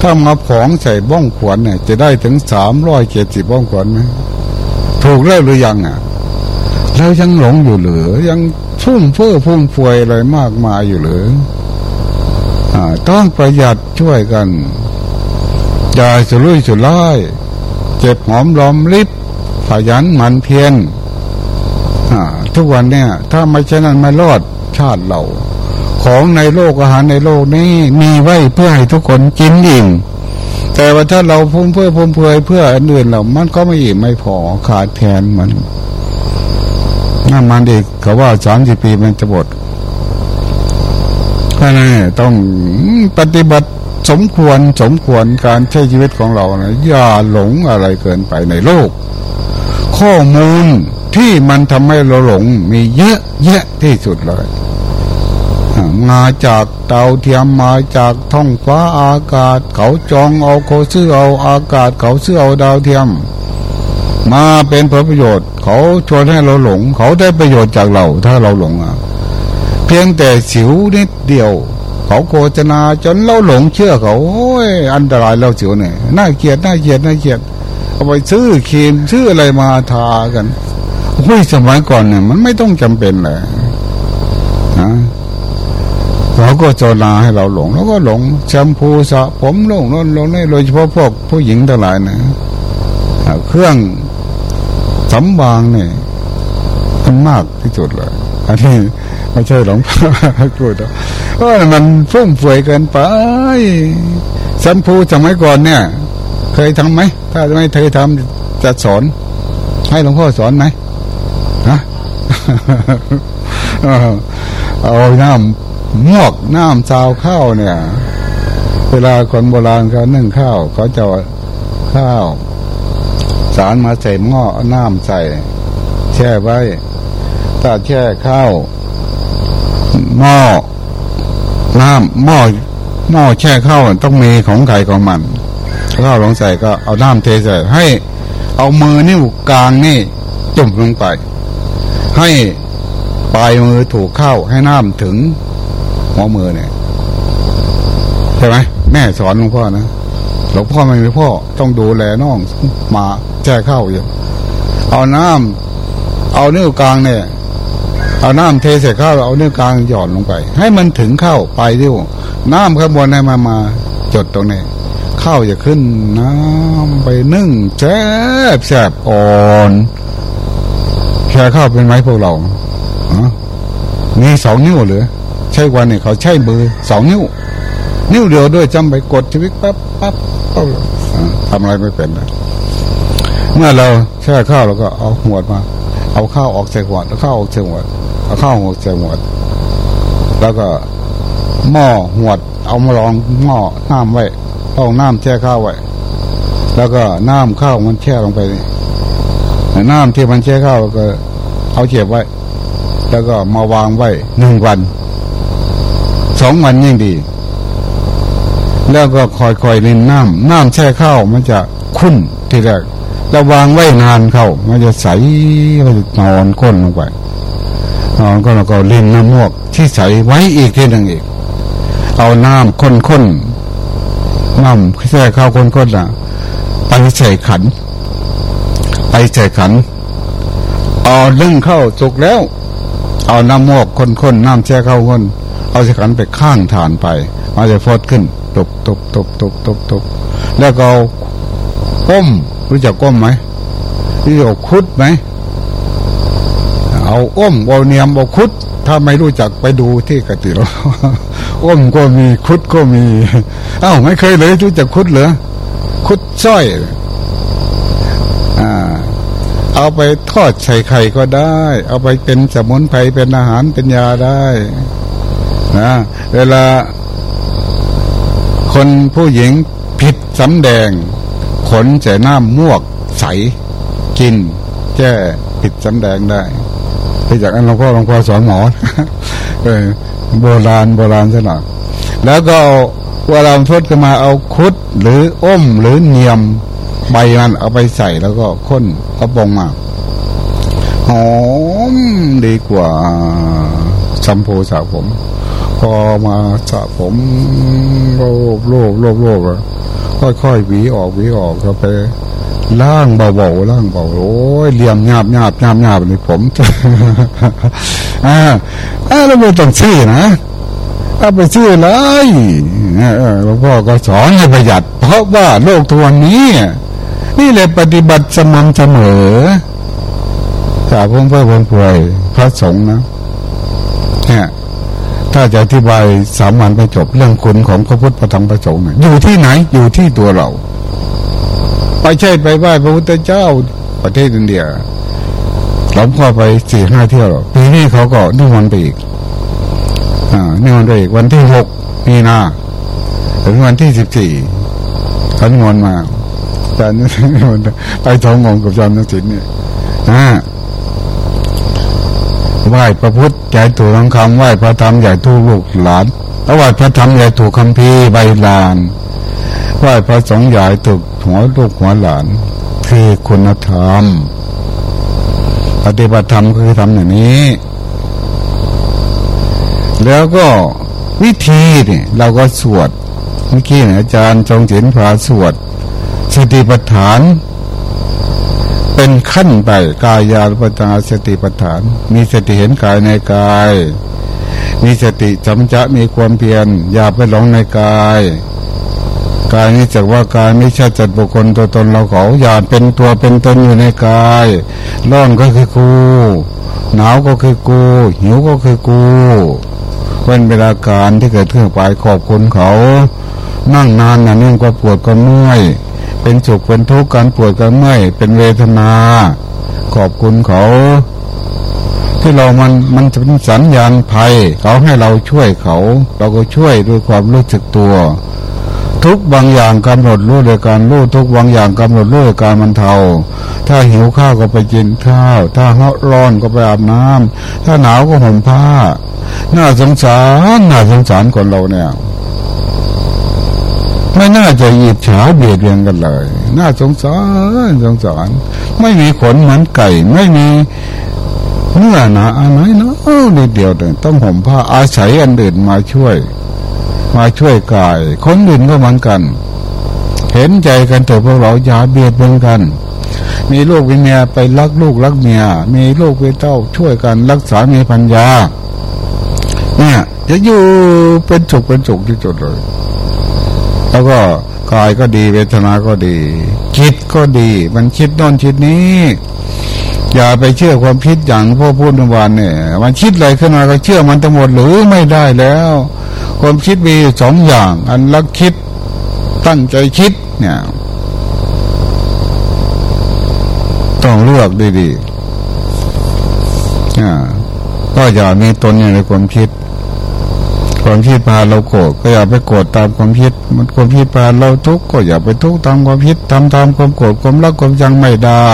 ถ้ามาผองใส่บ้องขวนเนี่ยจะได้ถึงสามร้อยเจ็ดสิบบ้องขวนไหม ถูกแล้วหรือยังอะแล้วยังหลงอยู่หรือ ยังฟุ่มเฟื่อฟุ่มฟวยอะไรมากมายอยู่หรืออ่า ต้องประหยัดช่วยกันอย่าสุรุ่ยสุร่ายเจ็บหอมรอมริบขยันหมันเพียรทุกวันเนี่ย ถ้าไม่เช่นนั้นไม่รอดชาติเรา ของในโลกอาหารในโลกนี้มีไว้เพื่อให้ทุกคนกินอิ่ม แต่ว่าถ้าเราพุ่มเพื่อพุ่มเพื่อเพื่ออันอื่นเรามันก็ไม่อิ่มไม่พอขาดแทนมันน้ำมันอีกเขาว่าสามสิบปีมันจะหมดเพราะนั้นต้องปฏิบัติสมควรสมควรการใช้ชีวิตของเรานะอย่าหลงอะไรเกินไปในโลก ข้อมูลที่มันทำให้เราหลงมีเยอะแยะที่สุดเลย มาจากดาวเทียมมาจากท้องฟ้าอากาศ เขาจองเอาโคซื้อเอาอากาศ เขาซื้อเอาดาวเทียม มาเป็นผลประโยชน์ เขาชวนให้เราหลง เขาได้ประโยชน์จากเรา ถ้าเราหลงอะ เพียงแต่สิวนิดเดียว เขาโฆษณาจนเราหลงเชื่อเขาโอ้ยอันตรายเราเสียวเนี่ยน่าเกลียดน่าเกลียดน่าเกลียดเอาไปซื้อครีมซื้ออะไรมาทากันเฮ้ยสมัยก่อนเนี่ยมันไม่ต้องจำเป็นเลยนะ เขาก็โจนาให้เราหลง แล้วก็หลงแชมพูสระผมหลงนั่นหลงนี่โดยเฉพาะพวกผู้หญิงทั้งหลายนะเครื่องสำบางเนี่ยมันมากที่สุดเลยอันนี้ไม่ใช่หลงพ่อพูดเพราะมันฟุ่มเฟือยเกินไปสัมพูสมัยก่อนเนี่ย เคยทำไหมถ้าไม่เคยทำจะสอน ให้หลวงพ่อสอนไหมฮะเอาน้ำ มอกน้ำชาวข้าวเนี่ย เวลาคนโบราณเขานึ่งข้าวเขาจะข้าว สารมาใส่หม้อน้ำใส่ แช่ไว้ถ้าแช่ข้าวหม้อน้ำหม้อหม้อแช่ข้าวต้องมีของไข่ของมันข้าวลงใส่ก็เอาน้ำเทใส่ให้เอามือนิ้วกลางนี่จุ่มลงไป ให้ปลายมือถูกเข้าให้น้ำถึง หัวมือเนี่ยใช่ไหมแม่สอนหลวงพ่อนะหลวงพ่อไม่มีพ่อต้องดูแลน้องมาแช่ข้าวอยู่เอาน้ำเอานิ้วกลางเนี่ย เอาน้ำเทใส่ข้าวเอาเนื้อกลางหย่อนลงไป ให้มันถึงข้าวไปที่น้ำข้างบนให้มามาจดตรงนี้ข้าวจะขึ้นน้ำไปนึ่งแซ่บแซ่บอ่อนแค่ข้าวเป็นไหมพวกเรามีสองนิ้วหรือ ช่วันนี้เขาใช้มือสองนิ้ว นิ้วเดียวด้วยจำไปกดชีวิตปั๊บปั๊บปั๊บทำอะไรไม่เป็นนะเมื่อเราแช่ข้าวแล้วก็เอาหัวมา เอาข้าวออกใส่หัวแล้วข้าวออกใส่หัวเอาข้าวหัวใส่หวดแล้วก็หม้อหวดเอามาลองหม้อน้ำไว้ต้องน้ำแช่ข้าวไว้แล้วก็น้ำข้าวมันแช่ลงไปนี่น้ำที่มันแช่ข้าวก็ เอาเก็บไว้ แล้วก็มาวางไว้หนึ่งวัน สองวันยิ่งดี แล้วก็คอยคอยลินน้ำน้ำแช่ข้าวมันจะคุ้นทีแรกแล้ววางไว้นานเข้า มันจะใสมันจะนอนก้นลงไปนอนก็เราก็เล่นน้ำมวก ที่ใสไว้อีกทีหนึ่งอีก เอาน้ำข้นๆน้ำแช่ข้าวข้นๆอะไปใส่ขัน ไปใส่ขันเอาเรื่องเข้าสุกแล้ว เอาน้ำมวกข้นๆน้ำแช่ข้าวข้น เอาส่ขันไปข้างฐานไปมาจะฟดขึ้นตบตบตบตบตบตบแล้วก็ก้มรู้จักก้มไหมรู้จักคุดไหมเอาอ้มเอาเนียมเอาคุด ถ้าไม่รู้จักไปดูที่กติเราอ้มก็มีคุดก็มี เอ้าไม่เคยเลยรู้จักคุดเหรอคุดส้อยอ่าเอาไปทอดใส่ไข่ก็ได้ เอาไปเป็นสมุนไพรเป็นอาหารเป็นยาได้ นะเวลาคนผู้หญิงผิดสำแดง ขนใส่น้ำมวกใสกิน แก้ผิดสำแดงได้ไปจากอันหลวงพ่อหลวงพ่อสอนหมอโบราณโบราณซะหน่อยแล้วก็เวลาทดก็มาเอาคุดหรืออ้มหรือเนียมใบมันเอาไปใส่แล้วก็ค้นกระปงมาหอมดีกว่าชัมพูสระผม พอมาสระผมโลบโลบโลบโลบค่อยๆหวีออกหวีออกก็ไปล่างเบาๆล่างเบาโอ้ยเลี่ยมหยาบหยาบหยาบหยาบนี่ผมอ่าอ่าแล้วไม่ต้องซื้อนะเอาไปซื้อเลยหลวงพ่อก็สอนให้ประหยัด เพราะว่าโลกทวนนี้ นี่แหละปฏิบัติสม่ำเสมอจาพ่อเพื่อพ่อป่วยพระสงฆ์นะเนี่ย ถ้าจะอธิบายสามวันไปจบเรื่องคุณของพระพุทธพระธรรมพระสงฆ์อยู่ที่ไหนอยู่ที่ตัวเราไม่ใช่ไปไหว้พระพุทธเจ้าประเทศอินเดียหลวงพ่อไปสี่ห้าเที่ยวปีนี้เขาก็นิมนต์ไปอีกอ่านิมนต์ไปอีกวันที่หกมีนาถึงวันที่สิบสี่เขานิมนต์มาอาจารย์นิมนต์ไปทองงงกับอาจารย์นสินเนี่ยอ่า ไหว้พระพุทธใหญ่ถูกคำไหว้พระธรรมใหญ่ถูกลูกหลานแล้วไหว้พระธรรมใหญ่ถูกคำพีใบลานไหว้พระสงฆ์ใหญ่ถูกหัวลูกหัวหลาน คือคุณธรรม ปฏิบัติธรรมคือทำอย่างนี้ แล้วก็วิธีเนี่ยเราก็สวดเมื่อกี้อาจารย์จงศิลพาสวดสติปัฏฐาน เป็นขั้นไปกายาปตาสติปัฏฐาน มีสติเห็นกายในกาย มีสติจำจะมีความเพียรอย่าไปหลงในกายกายนี้จักว่ากายไม่ใช่จัดบุคคลตัวตนเราเขาอย่าเป็นตัวเป็นตนอยู่ในกายร้อนก็คือกูหนาวก็คือกู หิวก็คือกูเป็นเวลาการที่เกิดขึ้นไปขอบคุณเขา นั่งนานน่ะนื่งก็ปวดก็เมื่อย เป็นสุขเป็นทุกข์การปวดก็เมื่อยเป็นเวทนา ขอบคุณเขา ที่เรามันมันจะเป็นสัญญาณภัย เขาให้เราช่วยเขา เราก็ช่วยด้วยความรู้สึกตัว ทุกบางอย่างกำหนดรู้โดยการรู้ทุกบางอย่างกำหนดรู้โดยการมันเทา ถ้าหิวข้าวก็ไปกินข้าว ถ้าร้อนก็ไปอาบน้ำถ้าหนาวก็ห่มผ้า น่าสงสารน่าสงสารคนเราเนี่ย ไม่น่าจะอิจฉาเบียดเบียนกันเลย น่าสงสารสงสาร ไม่มีขนเหมือนไก่ ไม่มีเนื้อหนาอะไรนะนิดเดียวต้องห่มผ้าอาศัยอันอื่นมาช่วย มาช่วยกาย คนอื่นก็เหมือนกัน เห็นใจกันเถอะพวกเราอย่าเบียดเบียนกัน มีลูกมีเมียไปรักลูกรักเมีย มีลูกมีเต้าช่วยกันรักษามีพัญญาเนี่ยจะอยู่เป็นสุขเป็นสุขที่สุดเลย แล้วก็กายก็ดีเวทนาก็ดีคิดก็ดี มันคิดนอนคิดนี้ อย่าไปเชื่อความคิดอย่างพ่อพูดเมื่อวานเนี่ย มันคิดอะไรขึ้นมาก็เชื่อมันทั้งหมดหรือไม่ได้แล้ว ความคิดมีสองอย่าง อันลักคิดตั้งใจคิดเนี่ย ต้องเลือกดีๆก็อย่ามีตนอยู่ในความคิด ความคิดพาเราโกรธก็อย่าไปโกรธตามความคิด มันความคิดพาเราทุกข์ก็อย่าไปทุกข์ตามความคิดทำตามความโกรธความรักความจังไม่ได้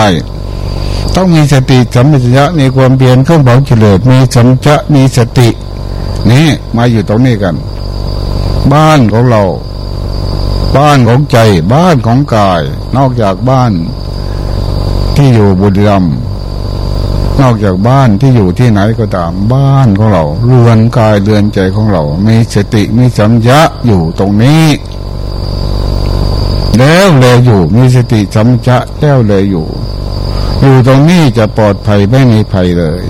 ต้องมีสติสัมปชัญญะมีความเปลี่ยนเครื่องเบาเฉลิมมีสัมจะมีสติ นี่มาอยู่ตรงนี้กัน บ้านของเรา บ้านของใจ บ้านของกาย นอกจากบ้าน ที่อยู่บุรีรัม นอกจากบ้านที่อยู่ที่ไหนก็ตามบ้านของเราเรือนกายเรือนใจของเรา มีสติมีสัมยะอยู่ตรงนี้ แล้วเลยอยู่มีสติสัมยะแล้วเลยอยู่ อยู่ตรงนี้จะปลอดภัยไม่มีภัยเลย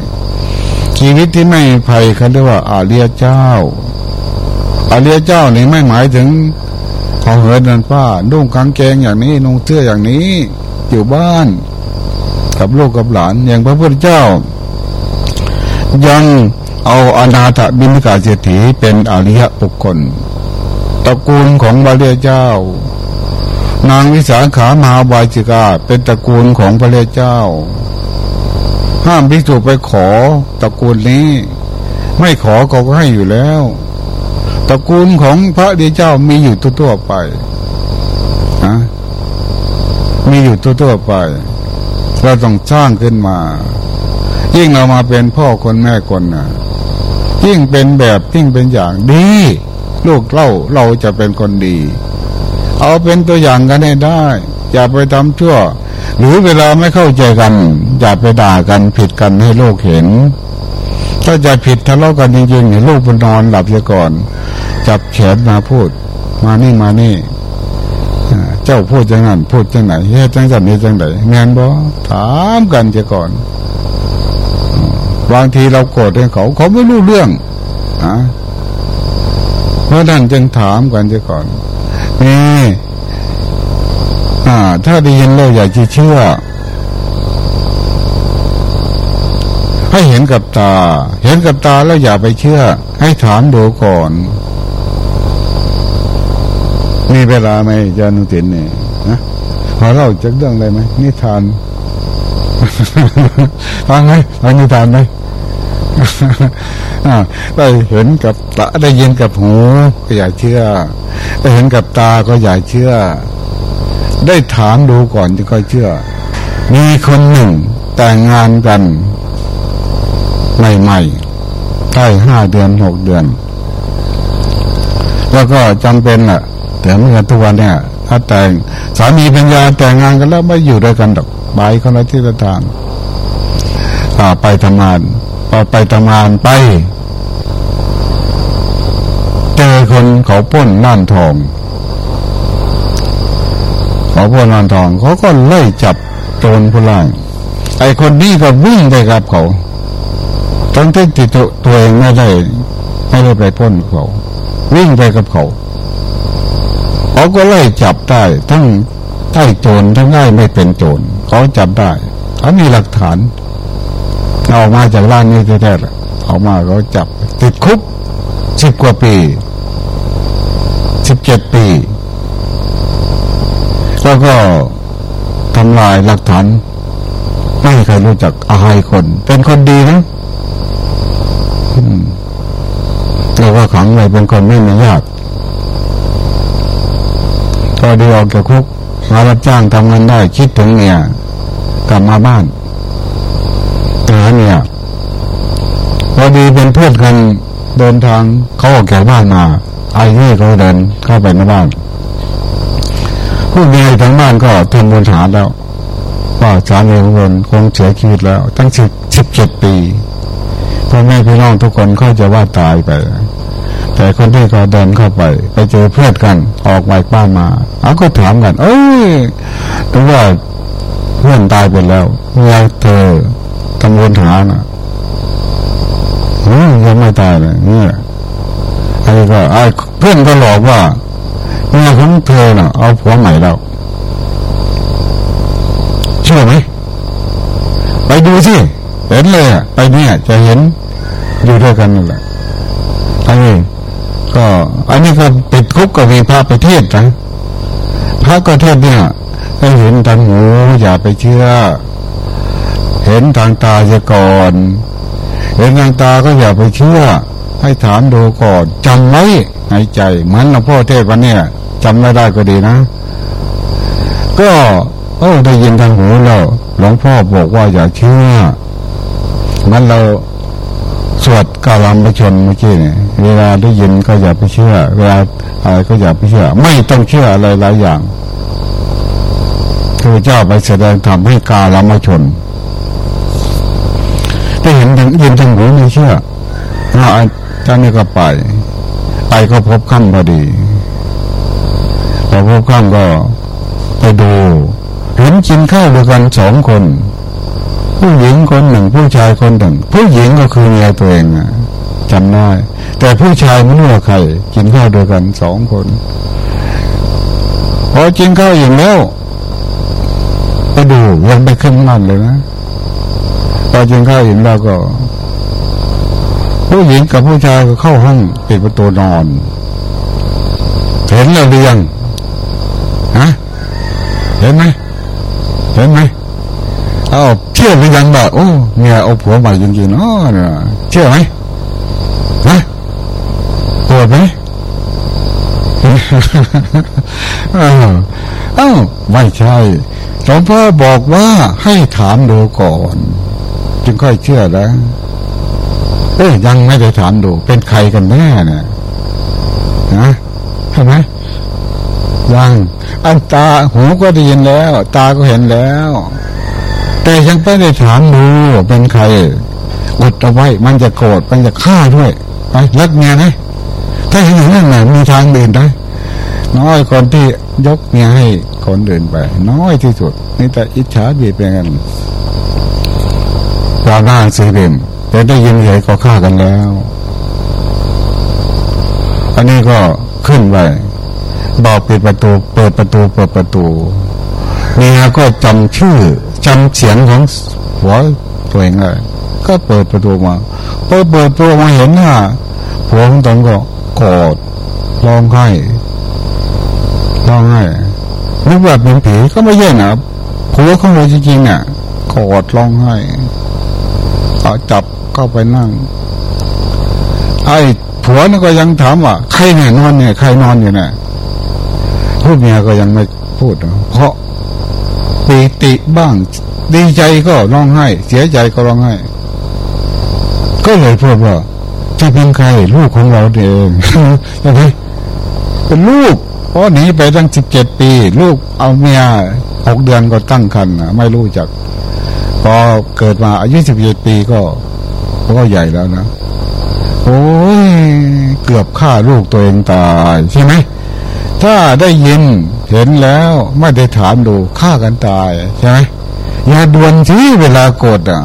ชีวิตที่ไม่มีภัยเขาเรียกว่าอาเรียเจ้า อาเลียเจ้านี่ไม่หมายถึงขอเหินนันป้านุ่งกางเกงอย่างนี้นุ่งเสื้ออย่างนี้ อยู่บ้าน กับลูกกับหลาน อย่างพระพุทธเจ้า ยังเอาอนาถบิณกาเศรษฐีเป็นอริยบุคคลตระกูลของพระเรียเจ้า นางวิสาขามหาบาจิกาเป็นตระกูลของพระเรียเจ้า ห้ามพิจูไปขอตระกูลนี้ ไม่ขอก็ให้อยู่แล้วตระกูลของพระเดียเจ้ามีอยู่ทั่วไปนะมีอยู่ทั่วไป เราต้องสร้างขึ้นมา ยิ่งเรามาเป็นพ่อคนแม่คนนะ่ะยิ่งเป็นแบบยิ่งเป็นอย่างดี ลูกเล่าเราจะเป็นคนดี เอาเป็นตัวอย่างกันให้ได้ อย่าไปทำชั่ว หรือเวลาไม่เข้าใจกัน อย่าไปด่ากันผิดกันให้โลกเห็น ถ้าจะผิดทะเลาะกันจริงๆเนี่ยลูกมันนอนหลับเสียก่อน จับแขนมาพูด มานี่มานี่ เจ้าพูดจังนั้นพูดจังไหนเฮ็ดจังสันนี้จังไหนแมนบ่ถามกันเสียก่อนบางทีเราโกรธเขา เขาไม่รู้เรื่องอะเพราะนั้นจึงถามกันเสียก่อนนี่อ่า ถ้าได้ยินแล้วอยากจะเชื่อ ให้เห็นกับตา เห็นกับตาแล้วอย่าไปเชื่อ ให้ถามดูก่อน มีเวลาไหมจานุตินเนี่ยนะพอเล่าจากเรื่องอะไรไหมนิทานฟังไหมฟังนิทานไหมได้เห็นกับตาได้ยินกับหูก็อย่าเชื่อ ได้เห็นกับตาก็อย่าเชื่อ ได้ถามดูก่อนจึงค่อยเชื่อ มีคนหนึ่งแต่งงานกันใหม่ๆใกล้ห้าเดือนหกเดือน แล้วก็จำเป็นอะ แต่เมื่อทุกวันเนี่ยถ้าแต่งสามีปัญญาแต่งงานกันแล้วไม่อยู่ด้วยกันดอกไปคนละที่ละทางไปทำงานพอไปทำงานไป เจอคนเขาป้นน่านทองเขาป้นน่านทองเขาก็ไล่จับโจรผู้ร้ายไอ้คนนี้ก็วิ่งไปกับเขาทั้งที่ติดตัวเองไม่ได้ไม่ได้ไปพ้นเขา วิ่งไปกับเขา เขาก็ไล่จับได้ ทั้งใต้โจรทั้งได้ไม่เป็นโจรเขาจับได้เขามีหลักฐานออกมาจากร้านนี้แท้ๆออกมาเขาจับ ติดคุกสิบกว่าปีสิบเจ็ดปี แล้วก็ทำลายหลักฐาน ไม่เคยรู้จักอายคน เป็นคนดีนะเราก็ขังไว้เป็นคนไม่มีญาติ อดีออกจากคุกมารับจ้างทำงานได้คิดถึงเนี่ยกลับมาบ้านหาเนี่ยพอดีเป็นเพื่อนกันเดินทางเขาออกจากบ้านมา ไอ้นี่เขาเดินเข้าไปในบ้านผู้มีทั้งบ้านก็ทำบุญหาแล้วว่าสามีของตนคงเสียชีวิตแล้ว ตั้งสิบสิบเจ็ดปีพ่อแม่พี่น้องทุกคนเขาจะว่าตายไป แต่คนที่เขาเดินเข้าไป ไปเจอเพื่อนกัน ออกไปบ้านมาเขาก็ถามกัน เอ้ยถึงว่าเพื่อนตายไปแล้วเมื่อเธอทำบุญหานะเฮ้ยยังไม่ตายเลยเนี่ยไอ้ก็ไอ้เพื่อนก็หลอกว่าเมียของเธอน่ะ เอาผัวใหม่แล้วเชื่อไหมไปดูสิเห็นเลยอะไปเนี่ยจะเห็นอยู่ด้วยกันนั่นแหละอันนี้ ก็ อันนี้ก็ติดคุกก็มีพระประเทศนะพระประเทศเนี่ยให้เห็นทางหูอย่าไปเชื่อ เห็นทางตาจะก่อน เห็นทางตาก็อย่าไปเชื่อ ให้ถามดูก่อนจำไว้ในใจ เหมือนหลวงพ่อเทศวันนี้จำไม่ได้ก็ดีนะ ก็โอ้ได้ยินทางหูแล้วหลวงพ่อบอกว่าอย่าเชื่อมันเราสวดกาลามชนเมื่อกี้เนี่ย เวลาได้ยินก็อย่าไปเชื่อ เวลาอะไรก็อย่าไปเชื่อ ไม่ต้องเชื่ออะไรหลายอย่างพระเจ้าไปแสดงธรรมให้กาลามชนได้เห็นทางยินทางหูไม่เชื่อเราเจ้านี่ก็ไป ไปก็พบขั้นพอดีพอพบขั้นก็ไปดูเห็นกินข้าวด้วยกันสองคน ผู้หญิงคนหนึ่งผู้ชายคนหนึ่ง ผู้หญิงก็คือเมียตัวเองจำได้ แต่ผู้ชายไม่รู้ว่าใครกินข้าวด้วยกันสองคนพอกินข้าวอย่างแล้วไปดูยังไปขึ้นมันเลยนะพอกินข้าวอย่างแล้วก็ ผู้หญิงกับผู้ชายก็เข้าห้องปิดประตูนอนเห็นแล้วหรือยังฮะเห็นไหมเห็นไหมเอาเชื่อหรือยังบอกโอ้เมียเอาผัวใหม่จริงๆเนาะเชื่อไหมฮะปวดไหม เอ้าไม่ใช่หลวงพ่อบอกว่าให้ถามดูก่อน จึงค่อยเชื่อแล้วเอ้ยยังไม่ได้ถามดู เป็นใครกันแน่เนี่ยนะใช่ไหมยังอันตาหูก็ได้ยินแล้ว ตาก็เห็นแล้ว แต่ยังไม่ได้ถามดูเป็นใครอดเอาไว้มันจะโกรธมันจะฆ่าด้วยไปรักเมียนะถ้าเห็นอย่างนั้นนะมีทางเดินได้ น้อยคนที่ยกเมียให้คนเดินไป น้อยที่สุดนี่แต่อิจฉาบีเป็นกันวาหน้าสีเบมแต่ได้ยินใหญ่ก็ฆ่ากันแล้ว อันนี้ก็ขึ้นไปบอกปิดประตู เปิดประตูเปิดประตูเมียก็จำชื่อจำเสียงของหัวตัวเองเลยก็เปิดประตูมาพอเปิดประตูมาเห็นหน้าผัวของตนก็กอดร้องไห้ ร้องไห้นึกว่าเป็นผีก็ไม่ใช่นะผัวของเราจริงๆน่ะกอดร้องไห้เอาจับเข้าไปนั่ง ไอ้ผัวนี่ก็ยังถามว่าใครเนี่ยนอนเนี่ยใครนอนอยู่เนี่ยผู้เมียก็ยังไม่พูด เพราะปีติบ้างดีใจก็ร้องไห้ เสียใจก็ร้องไห้ ก็เลยพูดว่าจะเป็นใครลูกของเราเองใช่ไหมเป็นลูก พราะหนีไปตั้งสิบเจ็ดปี ลูกเอาเมียหกเดือนก็ตั้งครรภ์ไม่รู้จัก พอเกิดมาอายุสิบเจ็ดปีก็ก็ใหญ่แล้วนะโอ้ยเกือบฆ่าลูกตัวเองตายใช่ไหมถ้าได้ยินเห็นแล้วไม่ได้ถามดูฆ่ากันตายใช่ไหมอย่าด่วนที่เวลาโกรธอะ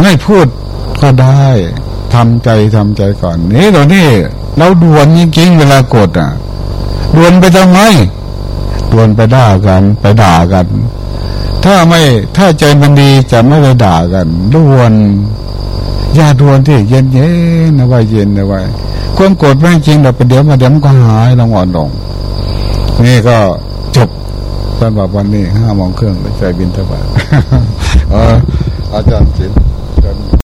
ไม่พูดก็ได้ทำใจทำใจก่อน นี่ตัวนี้เราด่วนจริงๆเวลาโกรธอะ ดวนไปทำไมดวนไปด่ากันไปด่ากัน ถ้าไม่ถ้าใจมันดีจะไม่ไปด่ากันดวนอย่าดวนที่เย็นเย็นนะว่าเย็นนะว่าความโกรธไม่จริงแต่ไปเดี๋ยวมาเดี๋ยวมันก็หายลงอ่อนลงนี่ก็จบสำหรับวันนี้ห้าโมงครึ่งไปใจบินทบาทอออาจารย์ศิลป์